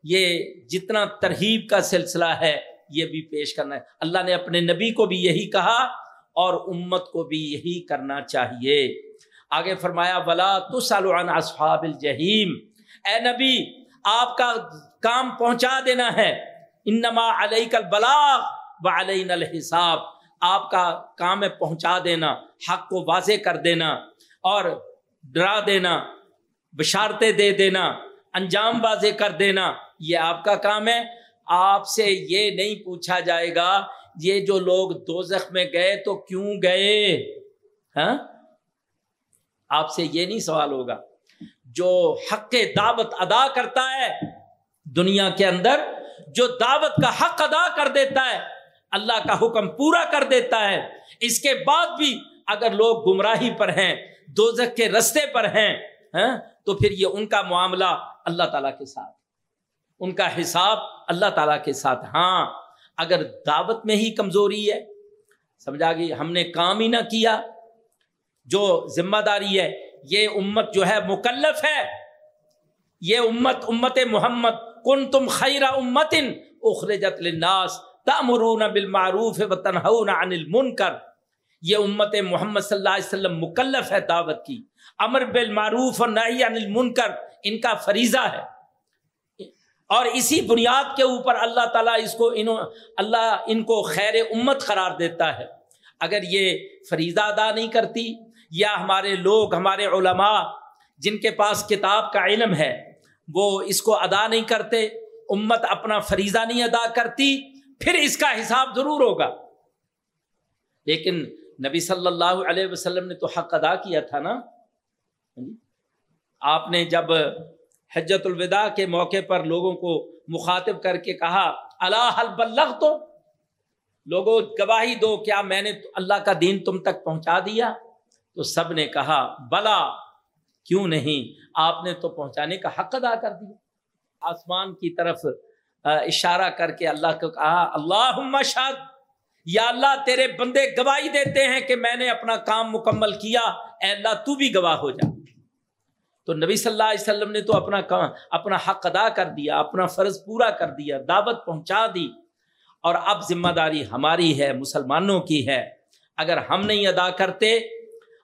یہ جتنا ترہیب کا سلسلہ ہے، یہ بھی پیش کرنا ہے۔ اللہ نے اپنے نبی کو بھی یہی کہا اور امت کو بھی یہی کرنا چاہیے۔ آگے فرمایا بلا تو سالعن اصحاب الجحیم اے نبی، آپ کا کام پہنچا دینا ہے۔ انما علیہ کل بلاغ و علیہ الحساب۔ آپ کا کام ہے پہنچا دینا، حق کو واضح کر دینا اور ڈرا دینا۔ بشارتیں دے دینا، انجام واضح کر دینا، یہ آپ کا کام ہے۔ آپ سے یہ نہیں پوچھا جائے گا، یہ جو لوگ دوزخ میں گئے تو کیوں گئے؟ ہاں؟ آپ سے یہ نہیں سوال ہوگا۔ جو حق دعوت ادا کرتا ہے دنیا کے اندر، جو دعوت کا حق ادا کر دیتا ہے، اللہ کا حکم پورا کر دیتا ہے۔ اس کے بعد بھی اگر لوگ گمراہی پر ہیں، دوزخ کے رستے پر ہیں ہاں، تو پھر یہ ان کا معاملہ اللہ تعالیٰ کے ساتھ۔ ان کا حساب اللہ تعالیٰ کے ساتھ۔ ہاں اگر دعوت میں ہی کمزوری ہے سمجھا گئی ہم نے کام ہی نہ کیا جو ذمہ داری ہے یہ امت جو ہے مکلف ہے۔ یہ امت امت محمد کن تم خیر امتن اخرجت للناس تامرون بالمعروف و تنہون عن المنکر۔ یہ امت محمد صلی اللہ علیہ وسلم مکلف ہے دعوت کی۔ امر بالمعروف اور نئی عن المنکر، ان کا فریضہ ہے۔ اور اسی بنیاد کے اوپر اللہ تعالیٰ اس کو انہوں، اللہ ان کو خیر امت قرار دیتا ہے۔ اگر یہ فریضہ ادا نہیں کرتی یا ہمارے لوگ، ہمارے علماء جن کے پاس کتاب کا علم ہے، وہ اس کو ادا نہیں کرتے، امت اپنا فریضہ نہیں ادا کرتی، پھر اس کا حساب ضرور ہوگا۔ لیکن نبی صلی اللہ علیہ وسلم نے تو حق ادا کیا تھا نا۔ جی۔ آپ نے جب حجت الوداع کے موقع پر لوگوں کو مخاطب کر کے کہا اللہ حل بلغ تو لوگوں، گواہی دو، کیا میں نے اللہ کا دین تم تک پہنچا دیا؟ تو سب نے کہا، بلا، کیوں نہیں؟ آپ نے تو پہنچانے کا حق ادا کر دیا. آسمان کی طرف اشارہ کر کے اللہ کو کہا اللہ شاد یا اللہ، تیرے بندے گواہی دیتے ہیں کہ میں نے اپنا کام مکمل کیا، اے اللہ، تو بھی گواہ ہو جا۔ تو نبی صلی اللہ علیہ وسلم نے تو اپنا اپنا حق ادا کر دیا، اپنا فرض پورا کر دیا، دعوت پہنچا دی۔ اور اب ذمہ داری ہماری ہے، مسلمانوں کی ہے۔ اگر ہم نہیں ادا کرتے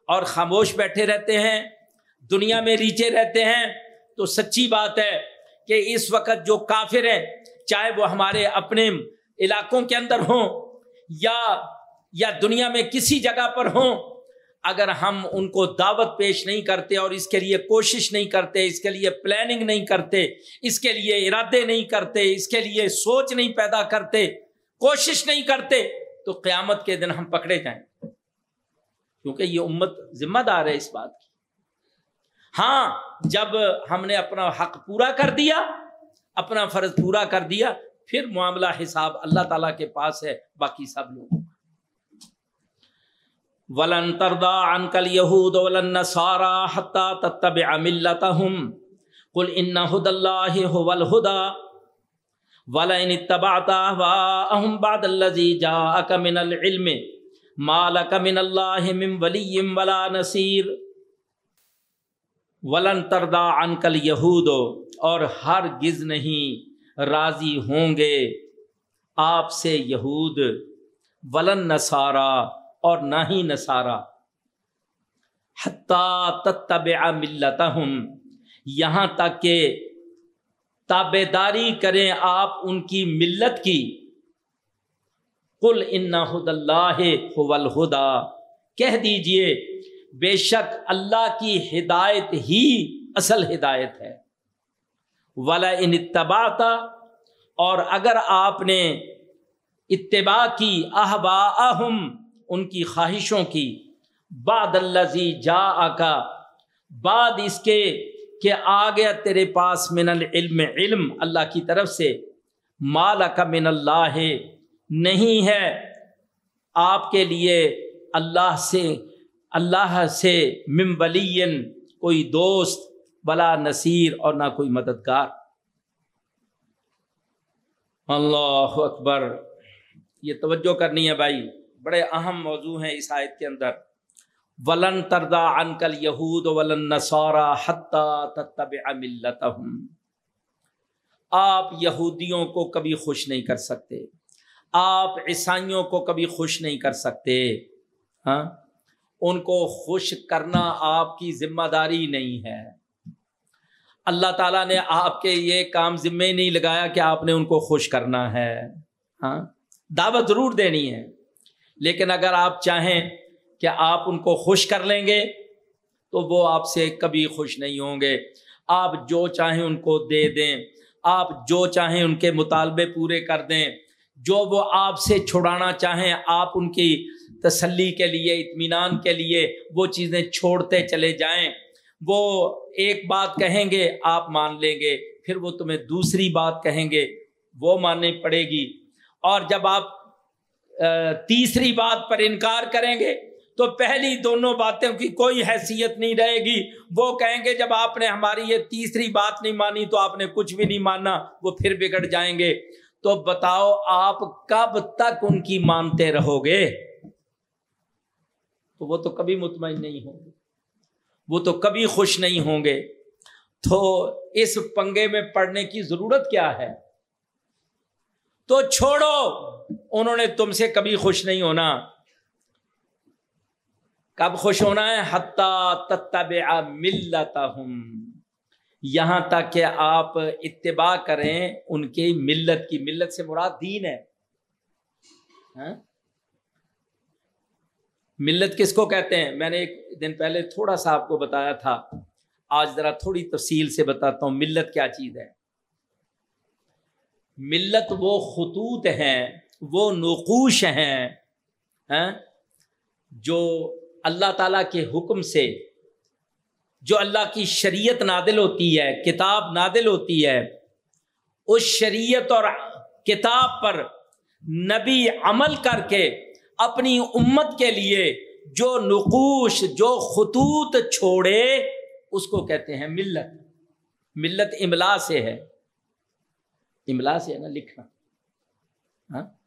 اور خاموش بیٹھے رہتے ہیں، دنیا میں ریچے رہتے ہیں، تو سچی بات ہے کہ اس وقت جو کافر ہیں، چاہے وہ ہمارے اپنے علاقوں کے اندر ہوں یا یا دنیا میں کسی جگہ پر ہوں اگر ہم ان کو دعوت پیش نہیں کرتے اور اس کے لیے کوشش نہیں کرتے، اس کے لیے پلاننگ نہیں کرتے، اس کے لیے ارادے نہیں کرتے، اس کے لیے سوچ نہیں پیدا کرتے، کوشش نہیں کرتے، تو قیامت کے دن ہم پکڑے جائیں۔ کیونکہ یہ امت ذمہ دار ہے اس بات کی۔ ہاں جب ہم نے اپنا حق پورا کر دیا، اپنا فرض پورا کر دیا، پھر معاملہ حساب اللہ تعالی کے پاس ہے، باقی سب لوگوں ولن تردا انکل یہود ولن سارا حتہ تب املتا ہوں کل ان ہد اللہ ولہدا ولن تباتا وا اہم باد الزی جا من العلم. مالک من اللہ من ولی ولا نصیر ولن تردا انکل یہود اور ہر گز نہیں راضی ہوں گے آپ سے یہود. ولن نصارہ اور نہ ہی نصارہ۔ تب ملتا ہوں یہاں تک کہ تابے داری کریں آپ ان کی ملت کی۔ کل ان ہد اللہ الہدا کہہ دیجیے، بے شک اللہ کی ہدایت ہی اصل ہدایت ہے۔ ولا ان اتباتا اور اگر آپ نے اتباع کی احبا ان کی خواہشوں کی۔ بعد اللہ جا آکا بعد اس کے کہ آ گیا تیرے پاس من العلم علم اللہ کی طرف سے۔ مالا کا من اللہ ہے نہیں ہے آپ کے لیے اللہ سے اللہ سے ممبلی کوئی دوست، بلا نصیر اور نہ کوئی مددگار۔ اللہ اکبر، یہ توجہ کرنی ہے بھائی۔ بڑے اہم موضوع ہیں اس آیت کے اندر۔ ولن تردا انکل یہود ولن نسورا تب ملت آپ یہودیوں کو کبھی خوش نہیں کر سکتے۔ آپ عیسائیوں کو کبھی خوش نہیں کر سکتے۔ ہاں؟ ان کو خوش کرنا آپ کی ذمہ داری نہیں ہے۔ اللہ تعالیٰ نے آپ کے یہ کام ذمے نہیں لگایا کہ آپ نے ان کو خوش کرنا ہے۔ ہاں؟ دعوت ضرور دینی ہے۔ لیکن اگر آپ چاہیں کہ آپ ان کو خوش کر لیں گے، تو وہ آپ سے کبھی خوش نہیں ہوں گے۔ آپ جو چاہیں ان کو دے دیں۔ آپ جو چاہیں ان کے مطالبے پورے کر دیں۔ جو وہ آپ سے چھڑانا چاہیں، آپ ان کی تسلی کے لیے، اطمینان کے لیے وہ چیزیں چھوڑتے چلے جائیں۔ وہ ایک بات کہیں گے، آپ مان لیں گے۔ پھر وہ تمہیں دوسری بات کہیں گے، وہ ماننی پڑے گی۔ اور جب آپ تیسری بات پر انکار کریں گے تو پہلی دونوں باتوں کی کوئی حیثیت نہیں رہے گی۔ وہ کہیں گے جب آپ نے ہماری یہ تیسری بات نہیں مانی تو آپ نے کچھ بھی نہیں مانا، وہ پھر بگڑ جائیں گے۔ تو بتاؤ آپ کب تک ان کی مانتے رہو گے؟ تو وہ تو کبھی مطمئن نہیں ہوں گے۔ وہ تو کبھی خوش نہیں ہوں گے۔ تو اس پنگے میں پڑنے کی ضرورت کیا ہے؟ تو چھوڑو انہوں نے تم سے کبھی خوش نہیں ہونا۔ کب خوش ہونا ہے؟ تتب ملتا ہوں یہاں تک کہ آپ اتباع کریں، ان کی ملت کی ملت سے مراد دین ہے۔ ہاں؟ ملت کس کو کہتے ہیں؟ میں نے ایک دن پہلے تھوڑا سا آپ کو بتایا تھا۔ آج ذرا تھوڑی تفصیل سے بتاتا ہوں ملت کیا چیز ہے۔ ملت وہ خطوط ہیں وہ نقوش ہیں ہاں، جو اللہ تعالیٰ کے حکم سے، جو اللہ کی شریعت نادل ہوتی ہے، کتاب نادل ہوتی ہے، اس شریعت اور کتاب پر نبی عمل کر کے اپنی امت کے لیے جو نقوش جو خطوط چھوڑے، اس کو کہتے ہیں ملت۔ ملت املا سے ہے۔ املا سے ہے نا، لکھنا۔ ہاں؟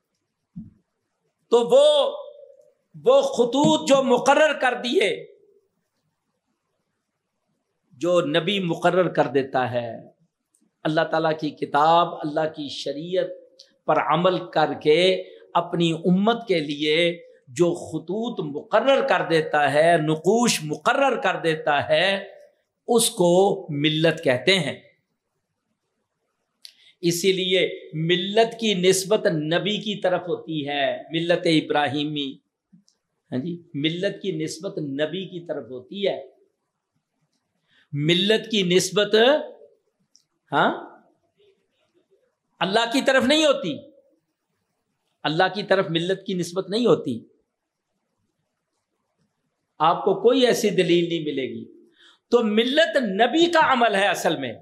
تو وہ وہ خطوط جو مقرر کر دیے، جو نبی مقرر کر دیتا ہے، اللہ تعالیٰ کی کتاب، اللہ کی شریعت پر عمل کر کے اپنی امت کے لیے جو خطوط مقرر کر دیتا ہے، نقوش مقرر کر دیتا ہے، اس کو ملت کہتے ہیں۔ اسی لیے ملت کی نسبت نبی کی طرف ہوتی ہے، ملت ابراہیمی۔ ہاں جی ملت کی نسبت نبی کی طرف ہوتی ہے۔ ملت کی نسبت ہاں اللہ کی طرف نہیں ہوتی۔ اللہ کی طرف ملت کی نسبت نہیں ہوتی۔ آپ کو کوئی ایسی دلیل نہیں ملے گی۔ تو ملت نبی کا عمل ہے اصل میں،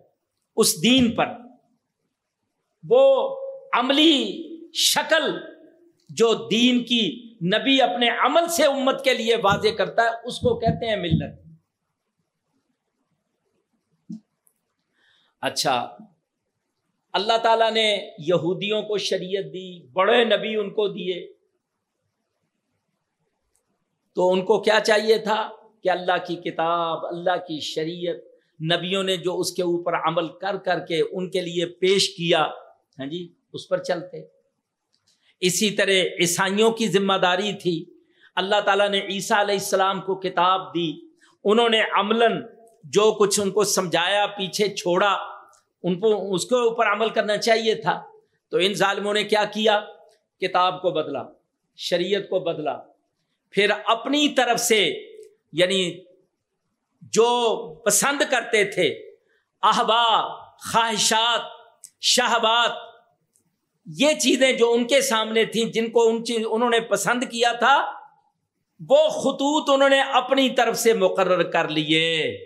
اس دین پر۔ وہ عملی شکل جو دین کی نبی اپنے عمل سے امت کے لیے واضح کرتا ہے، اس کو کہتے ہیں ملت۔ اچھا اللہ تعالیٰ نے یہودیوں کو شریعت دی، بڑے نبی ان کو دیے۔ تو ان کو کیا چاہیے تھا؟ کہ اللہ کی کتاب، اللہ کی شریعت، نبیوں نے جو اس کے اوپر عمل کر کر کے ان کے لیے پیش کیا۔ ہاں جی اس پر چلتے۔ اسی طرح عیسائیوں کی ذمہ داری تھی۔ اللہ تعالیٰ نے عیسیٰ علیہ السلام کو کتاب دی۔ انہوں نے عملاً جو کچھ ان کو سمجھایا، پیچھے چھوڑا، ان کو، اس کے اوپر عمل کرنا چاہیے تھا۔ تو ان ظالموں نے کیا کیا؟ کتاب کو بدلا، شریعت کو بدلا۔ پھر اپنی طرف سے یعنی جو پسند کرتے تھے احبا خواہشات شہبات یہ چیزیں جو ان کے سامنے تھیں، جن کو ان چیز، انہوں نے پسند کیا تھا، وہ خطوط انہوں نے اپنی طرف سے مقرر کر لیے۔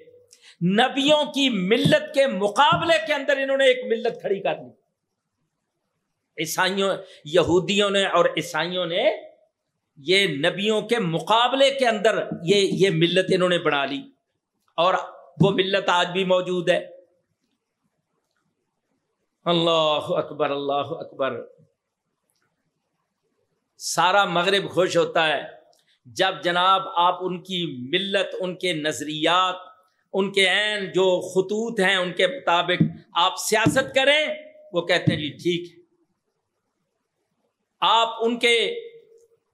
نبیوں کی ملت کے مقابلے کے اندر انہوں نے ایک ملت کھڑی کر لی عیسائیوں، یہودیوں نے اور عیسائیوں نے یہ نبیوں کے مقابلے کے اندر یہ یہ ملت انہوں نے بنا لی۔ اور وہ ملت آج بھی موجود ہے۔ اللہ اکبر اللہ اکبر۔ سارا مغرب خوش ہوتا ہے۔ جب جناب آپ ان کی ملت، ان کے نظریات، ان کے عین جو خطوط ہیں ان کے مطابق آپ سیاست کریں، وہ کہتے ہیں جی ٹھیک ہے۔ آپ ان کے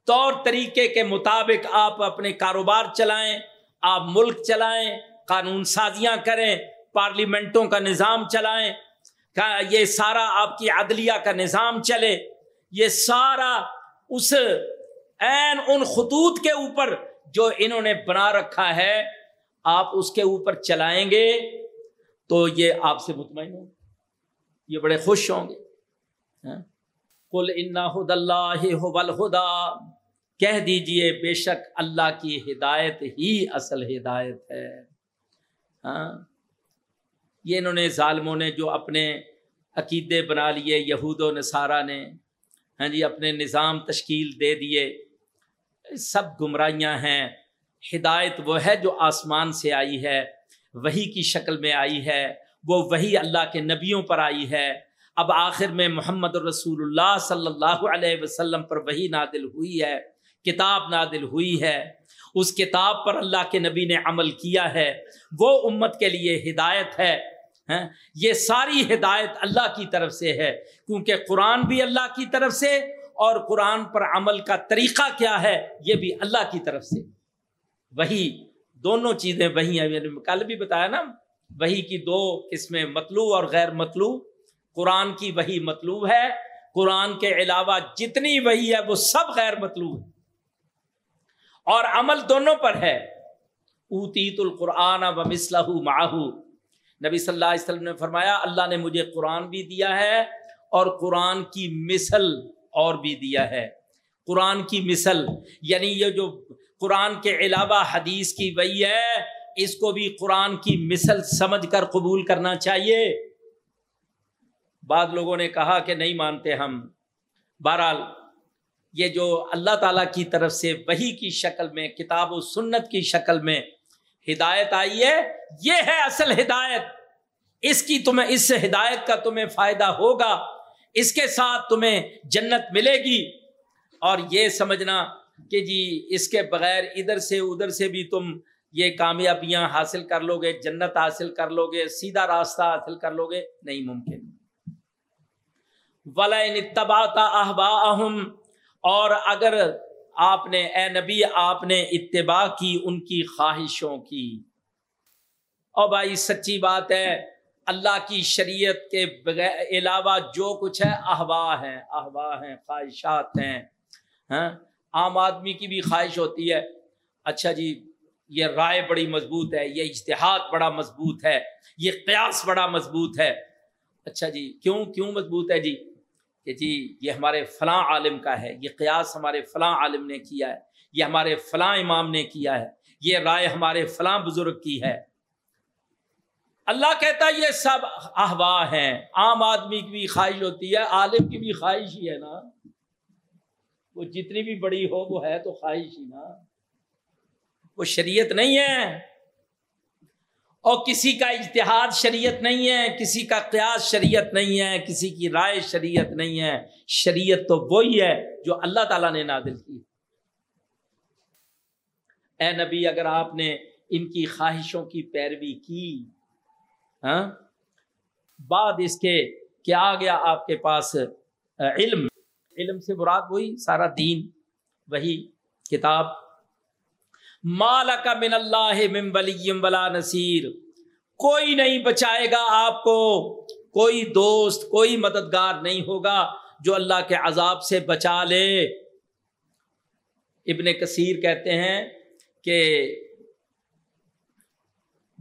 طور طریقے کے مطابق آپ اپنے کاروبار چلائیں، آپ ملک چلائیں، قانون سازیاں کریں، پارلیمنٹوں کا نظام چلائیں یہ سارا آپ کی عدلیہ کا نظام چلے، یہ سارا اس عین، ان خطوط کے اوپر جو انہوں نے بنا رکھا ہے، آپ اس کے اوپر چلائیں گے تو یہ آپ سے مطمئن ہوں یہ بڑے خوش ہوں گے۔ ہاں؟ کل انا ہد اللہ خدا کہہ دیجیے، بے شک اللہ کی ہدایت ہی اصل ہدایت ہے۔ ہاں؟ یہ انہوں نے ظالموں نے جو اپنے عقیدے بنا لیے، یہود و نصارہ نے ہاں جی اپنے نظام تشکیل دے دیے۔ سب گمراہیاں ہیں۔ ہدایت وہ ہے جو آسمان سے آئی ہے، وہی کی شکل میں آئی ہے۔ وہ وہی اللہ کے نبیوں پر آئی ہے۔ اب آخر میں محمد الرسول اللہ صلی اللہ علیہ وسلم پر وہی نادل ہوئی ہے، کتاب نادل ہوئی ہے۔ اس کتاب پر اللہ کے نبی نے عمل کیا ہے۔ وہ امت کے لیے ہدایت ہے۔ یہ ساری ہدایت اللہ کی طرف سے ہے۔ کیونکہ قرآن بھی اللہ کی طرف سے اور قرآن پر عمل کا طریقہ کیا ہے، یہ بھی اللہ کی طرف سے۔ وہی دونوں چیزیں وہی ہیں۔ یعنی کل بھی بتایا نا وہی کی دو قسمیں مطلوب اور غیر مطلوب۔ قرآن کی وہی مطلوب ہے، قرآن کے علاوہ جتنی وہی ہے، وہ سب غیر مطلوب ہے۔ اور عمل دونوں پر ہے۔ اوتیت القرآن و مسلح ماہو نبی صلی اللہ علیہ وسلم نے فرمایا، اللہ نے مجھے قرآن بھی دیا ہے اور قرآن کی مثل اور بھی دیا ہے۔ قرآن کی مثل یعنی یہ جو قرآن کے علاوہ حدیث کی وہی ہے، اس کو بھی قرآن کی مثل سمجھ کر قبول کرنا چاہیے۔ بعض لوگوں نے کہا کہ نہیں مانتے ہم۔ بہرحال، یہ جو اللہ تعالیٰ کی طرف سے وہی کی شکل میں، کتاب و سنت کی شکل میں ہدایت آئی ہے، یہ ہے اصل ہدایت۔ اس کی تمہیں، اس سے ہدایت کا تمہیں فائدہ ہوگا۔ اس کے ساتھ تمہیں جنت ملے گی۔ اور یہ سمجھنا کہ جی اس کے بغیر ادھر سے ادھر سے بھی تم یہ کامیابیاں حاصل کر لو گے جنت حاصل کر لو گے سیدھا راستہ حاصل کر لو گے نہیں ممکن۔ احبا اور اگر آپ نے، اے نبی، آپ نے اتباع کی ان کی خواہشوں کی۔ اور بھائی، سچی بات ہے، اللہ کی شریعت کے بغیر علاوہ جو کچھ ہے، احوا ہیں احوا ہیں، خواہشات ہیں۔ ہاں؟ عام آدمی کی بھی خواہش ہوتی ہے۔ اچھا جی یہ رائے بڑی مضبوط ہے، یہ اشتہاد بڑا مضبوط ہے، یہ قیاس بڑا مضبوط ہے۔ اچھا جی کیوں کیوں مضبوط ہے جی؟ کہ جی یہ ہمارے فلاں عالم کا ہے، یہ قیاس ہمارے فلاں عالم نے کیا ہے، یہ ہمارے فلاں امام نے کیا ہے، یہ رائے ہمارے فلاں بزرگ کی ہے۔ اللہ کہتا ہے یہ سب احوا ہیں، عام آدمی کی بھی خواہش ہوتی ہے، عالم کی بھی خواہش ہی ہے نا۔ وہ جتنی بھی بڑی ہو، وہ ہے تو خواہش ہی نا۔ وہ شریعت نہیں ہے۔ اور کسی کا اجتہاد شریعت نہیں ہے، کسی کا قیاس شریعت نہیں ہے، کسی کی رائے شریعت نہیں ہے۔ شریعت تو وہی ہے جو اللہ تعالیٰ نے نادل کی۔ اے نبی، اگر آپ نے ان کی خواہشوں کی پیروی کی ہاں؟ بعد اس کے کیا آ گیا آپ کے پاس علم۔ علم سے مراد وہی سارا دین، وہی کتاب۔ مالا کا من اللہ من ولیم ولا نصیر۔ کوئی نہیں بچائے گا آپ کو۔ کوئی دوست، کوئی مددگار نہیں ہوگا جو اللہ کے عذاب سے بچا لے۔ ابن کثیر کہتے ہیں کہ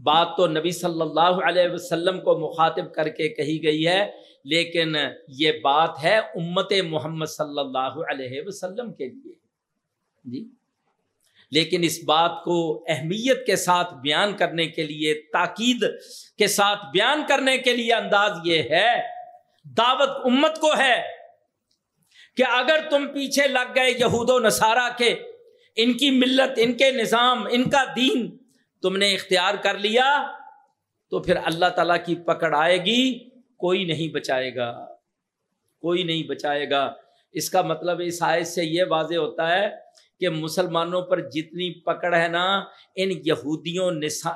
بات تو نبی صلی اللہ علیہ وسلم کو مخاطب کر کے کہی گئی ہے، لیکن یہ بات ہے امت محمد صلی اللہ علیہ وسلم کے لیے۔ جی؟ لیکن اس بات کو اہمیت کے ساتھ بیان کرنے کے لیے، تاکید کے ساتھ بیان کرنے کے لیے انداز یہ ہے، دعوت امت کو ہے کہ اگر تم پیچھے لگ گئے یہود و نصارہ کے، ان کی ملت، ان کے نظام، ان کا دین تم نے اختیار کر لیا، تو پھر اللہ تعالیٰ کی پکڑ آئے گی، کوئی نہیں بچائے گا۔ کوئی نہیں بچائے گا۔ اس کا مطلب اس آیت سے یہ واضح ہوتا ہے کہ مسلمانوں پر جتنی پکڑ ہے نا، ان یہودیوں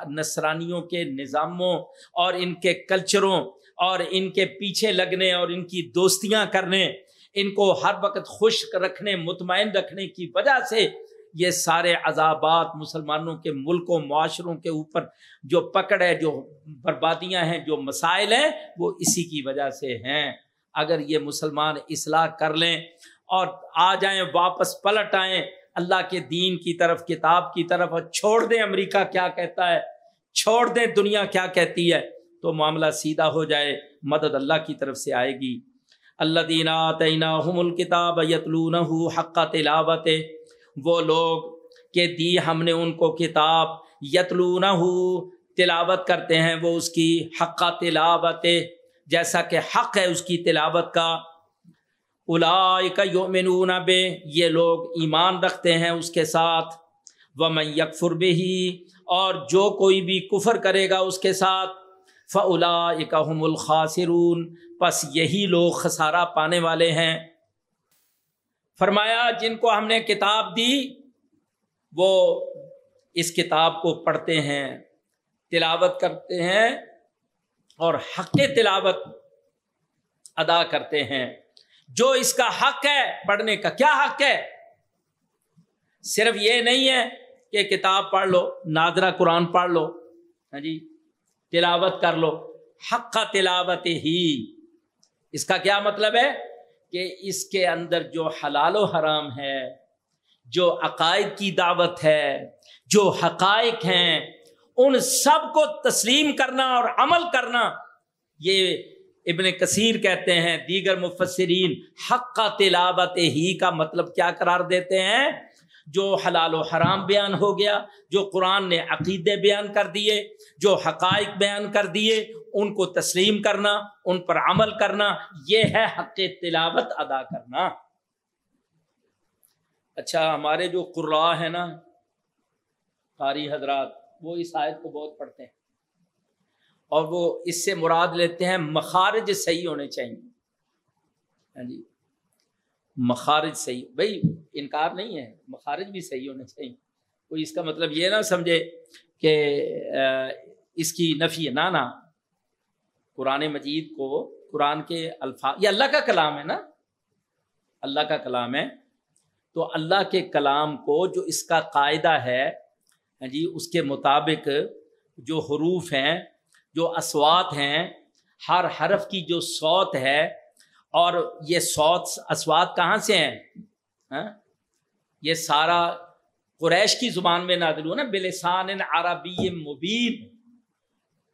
نصرانیوں کے نظاموں اور ان کے کلچروں اور ان کے پیچھے لگنے اور ان کی دوستیاں کرنے، ان کو ہر وقت خوش رکھنے، مطمئن رکھنے کی وجہ سے یہ سارے عذابات مسلمانوں کے ملک و معاشروں کے اوپر جو پکڑ ہے، جو بربادیاں ہیں، جو مسائل ہیں، وہ اسی کی وجہ سے ہیں۔ اگر یہ مسلمان اصلاح کر لیں اور آ جائیں، واپس پلٹ آئیں اللہ کے دین کی طرف، کتاب کی طرف چھوڑ دیں امریکہ کیا کہتا ہے، چھوڑ دیں دنیا کیا کہتی ہے، تو معاملہ سیدھا ہو جائے، مدد اللہ کی طرف سے آئے گی۔ اللہ دینا تعینہ الکتاب یتلون حق تلاوت وہ لوگ کہ دی ہم نے ان کو کتاب یتلون تلاوت کرتے ہیں، وہ اس کی حق تلاوت جیسا کہ حق ہے اس کی تلاوت کا۔ الا یومنون بے، یہ لوگ ایمان رکھتے ہیں اس کے ساتھ۔ وہ میں یکفر ہی اور جو کوئی بھی کفر کرے گا اس کے ساتھ۔ فلا اکم الخاصرون بس یہی لوگ خسارہ پانے والے ہیں۔ فرمایا، جن کو ہم نے کتاب دی، وہ اس کتاب کو پڑھتے ہیں، تلاوت کرتے ہیں، اور حق تلاوت ادا کرتے ہیں۔ جو اس کا حق ہے پڑھنے کا کیا حق ہے؟ صرف یہ نہیں ہے کہ کتاب پڑھ لو نادرا قرآن پڑھ لو ہاں جی تلاوت کر لو، حق کا تلاوت ہی۔ اس کا کیا مطلب ہے؟ کہ اس کے اندر جو حلال و حرام ہے، جو عقائد کی دعوت ہے، جو حقائق ہیں، ان سب کو تسلیم کرنا اور عمل کرنا، یہ ابن کثیر کہتے ہیں، دیگر مفسرین حق کا تلاوت ہی کا مطلب کیا قرار دیتے ہیں؟ جو حلال و حرام بیان ہو گیا، جو قرآن نے عقیدے بیان کر دیے، جو حقائق بیان کر دیے، ان کو تسلیم کرنا، ان پر عمل کرنا، یہ ہے حق تلاوت ادا کرنا۔ اچھا ہمارے جو قرآ ہے نا، قاری حضرات، وہ اس آیت کو بہت پڑھتے ہیں۔ اور وہ اس سے مراد لیتے ہیں مخارج صحیح ہونے چاہیے۔ ہاں جی۔ مخارج صحیح، بھائی انکار نہیں ہے، مخارج بھی صحیح ہونے چاہیے۔ کوئی اس کا مطلب یہ نہ سمجھے کہ اس کی نفی نانا قرآن مجید کو، قرآن کے الفاظ، یہ اللہ کا کلام ہے نا۔ اللہ کا کلام ہے۔ تو اللہ کے کلام کو جو اس کا قاعدہ ہے ہاں جی اس کے مطابق جو حروف ہیں جو اسوات ہیں، ہر حرف کی جو سوت ہے، اور یہ سوت اسوات کہاں سے ہیں؟ ہاں؟ یہ سارا قریش کی زبان میں نادل ہوا نا، بلسان عربی مبین۔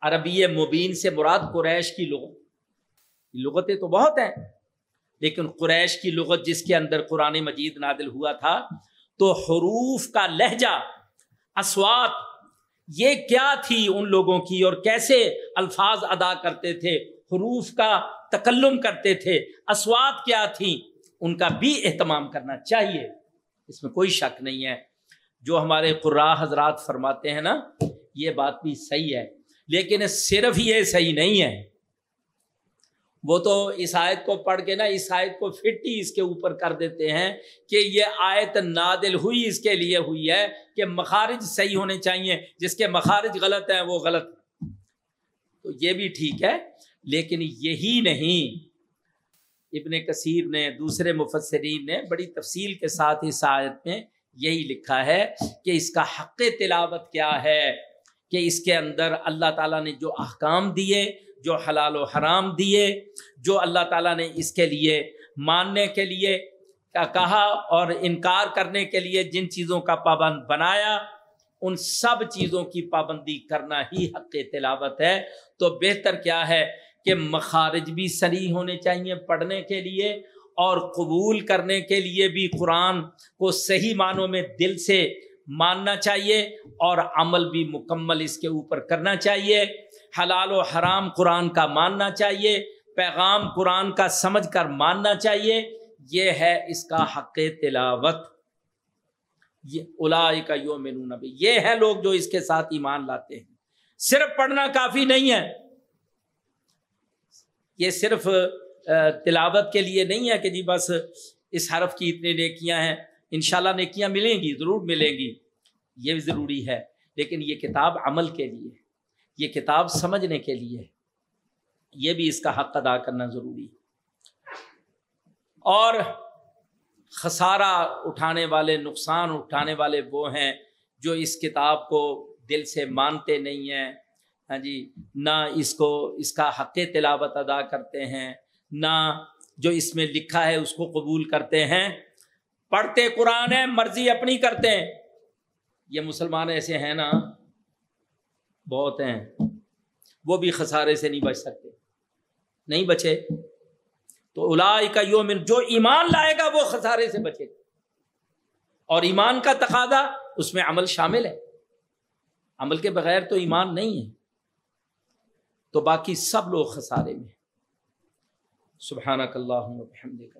عربی مبین سے مراد قریش کی لغت۔ لغتیں تو بہت ہیں، لیکن قریش کی لغت جس کے اندر قرآن مجید نادل ہوا تھا، تو حروف کا لہجہ اسوات یہ کیا تھی ان لوگوں کی اور کیسے الفاظ ادا کرتے تھے؟ حروف کا تکلم کرتے تھے۔ اسوات کیا تھی؟ ان کا بھی اہتمام کرنا چاہیے۔ اس میں کوئی شک نہیں ہے۔ جو ہمارے قرا حضرات فرماتے ہیں نا، یہ بات بھی صحیح ہے۔ لیکن صرف یہ صحیح نہیں ہے۔ وہ تو اس آیت کو پڑھ کے نا اس آیت کو فٹ ہی اس کے اوپر کر دیتے ہیں کہ یہ آیت نادل ہوئی اس کے لیے ہوئی ہے کہ مخارج صحیح ہونے چاہیے، جس کے مخارج غلط ہیں وہ غلط تو یہ بھی ٹھیک ہے، لیکن یہی نہیں۔ ابن کثیر نے، دوسرے مفسرین نے بڑی تفصیل کے ساتھ اس آیت میں یہی لکھا ہے کہ اس کا حق تلاوت کیا ہے، کہ اس کے اندر اللہ تعالیٰ نے جو احکام دیے جو حلال و حرام دیے، جو اللہ تعالیٰ نے اس کے لیے ماننے کے لیے کہا اور انکار کرنے کے لیے جن چیزوں کا پابند بنایا، ان سب چیزوں کی پابندی کرنا ہی حق تلاوت ہے۔ تو بہتر کیا ہے کہ مخارج بھی سری ہونے چاہیے پڑھنے کے لیے اور قبول کرنے کے لیے بھی قرآن کو صحیح معنوں میں دل سے ماننا چاہیے اور عمل بھی مکمل اس کے اوپر کرنا چاہیے۔ حلال و حرام قرآن کا ماننا چاہیے، پیغام قرآن کا سمجھ کر ماننا چاہیے۔ یہ ہے اس کا حق تلاوت۔ یہ الا کا یو نبی، یہ ہے لوگ جو اس کے ساتھ ایمان لاتے ہیں۔ صرف پڑھنا کافی نہیں ہے۔ یہ صرف تلاوت کے لیے نہیں ہے کہ جی بس اس حرف کی اتنی نیکیاں ہیں۔ انشاءاللہ نیکیاں ملیں گی، ضرور ملیں گی۔ یہ بھی ضروری ہے، لیکن یہ کتاب عمل کے لیے۔ ہے یہ کتاب سمجھنے کے لیے یہ بھی اس کا حق ادا کرنا ضروری اور خسارہ اٹھانے والے، نقصان اٹھانے والے وہ ہیں جو اس کتاب کو دل سے مانتے نہیں ہیں۔ ہاں جی نہ اس کو، اس کا حق تلاوت ادا کرتے ہیں، نہ جو اس میں لکھا ہے اس کو قبول کرتے ہیں۔ پڑھتے قرآن ہے مرضی اپنی کرتے ہیں۔ یہ مسلمان ایسے ہیں نا بہت ہیں۔ وہ بھی خسارے سے نہیں بچ سکتے۔ نہیں بچے۔ تو الا کا یوم جو ایمان لائے گا وہ خسارے سے بچے۔ گا اور ایمان کا تقاضا اس میں عمل شامل ہے۔ عمل کے بغیر تو ایمان نہیں ہے۔ تو باقی سب لوگ خسارے میں سبحانک اللہم و بحمدک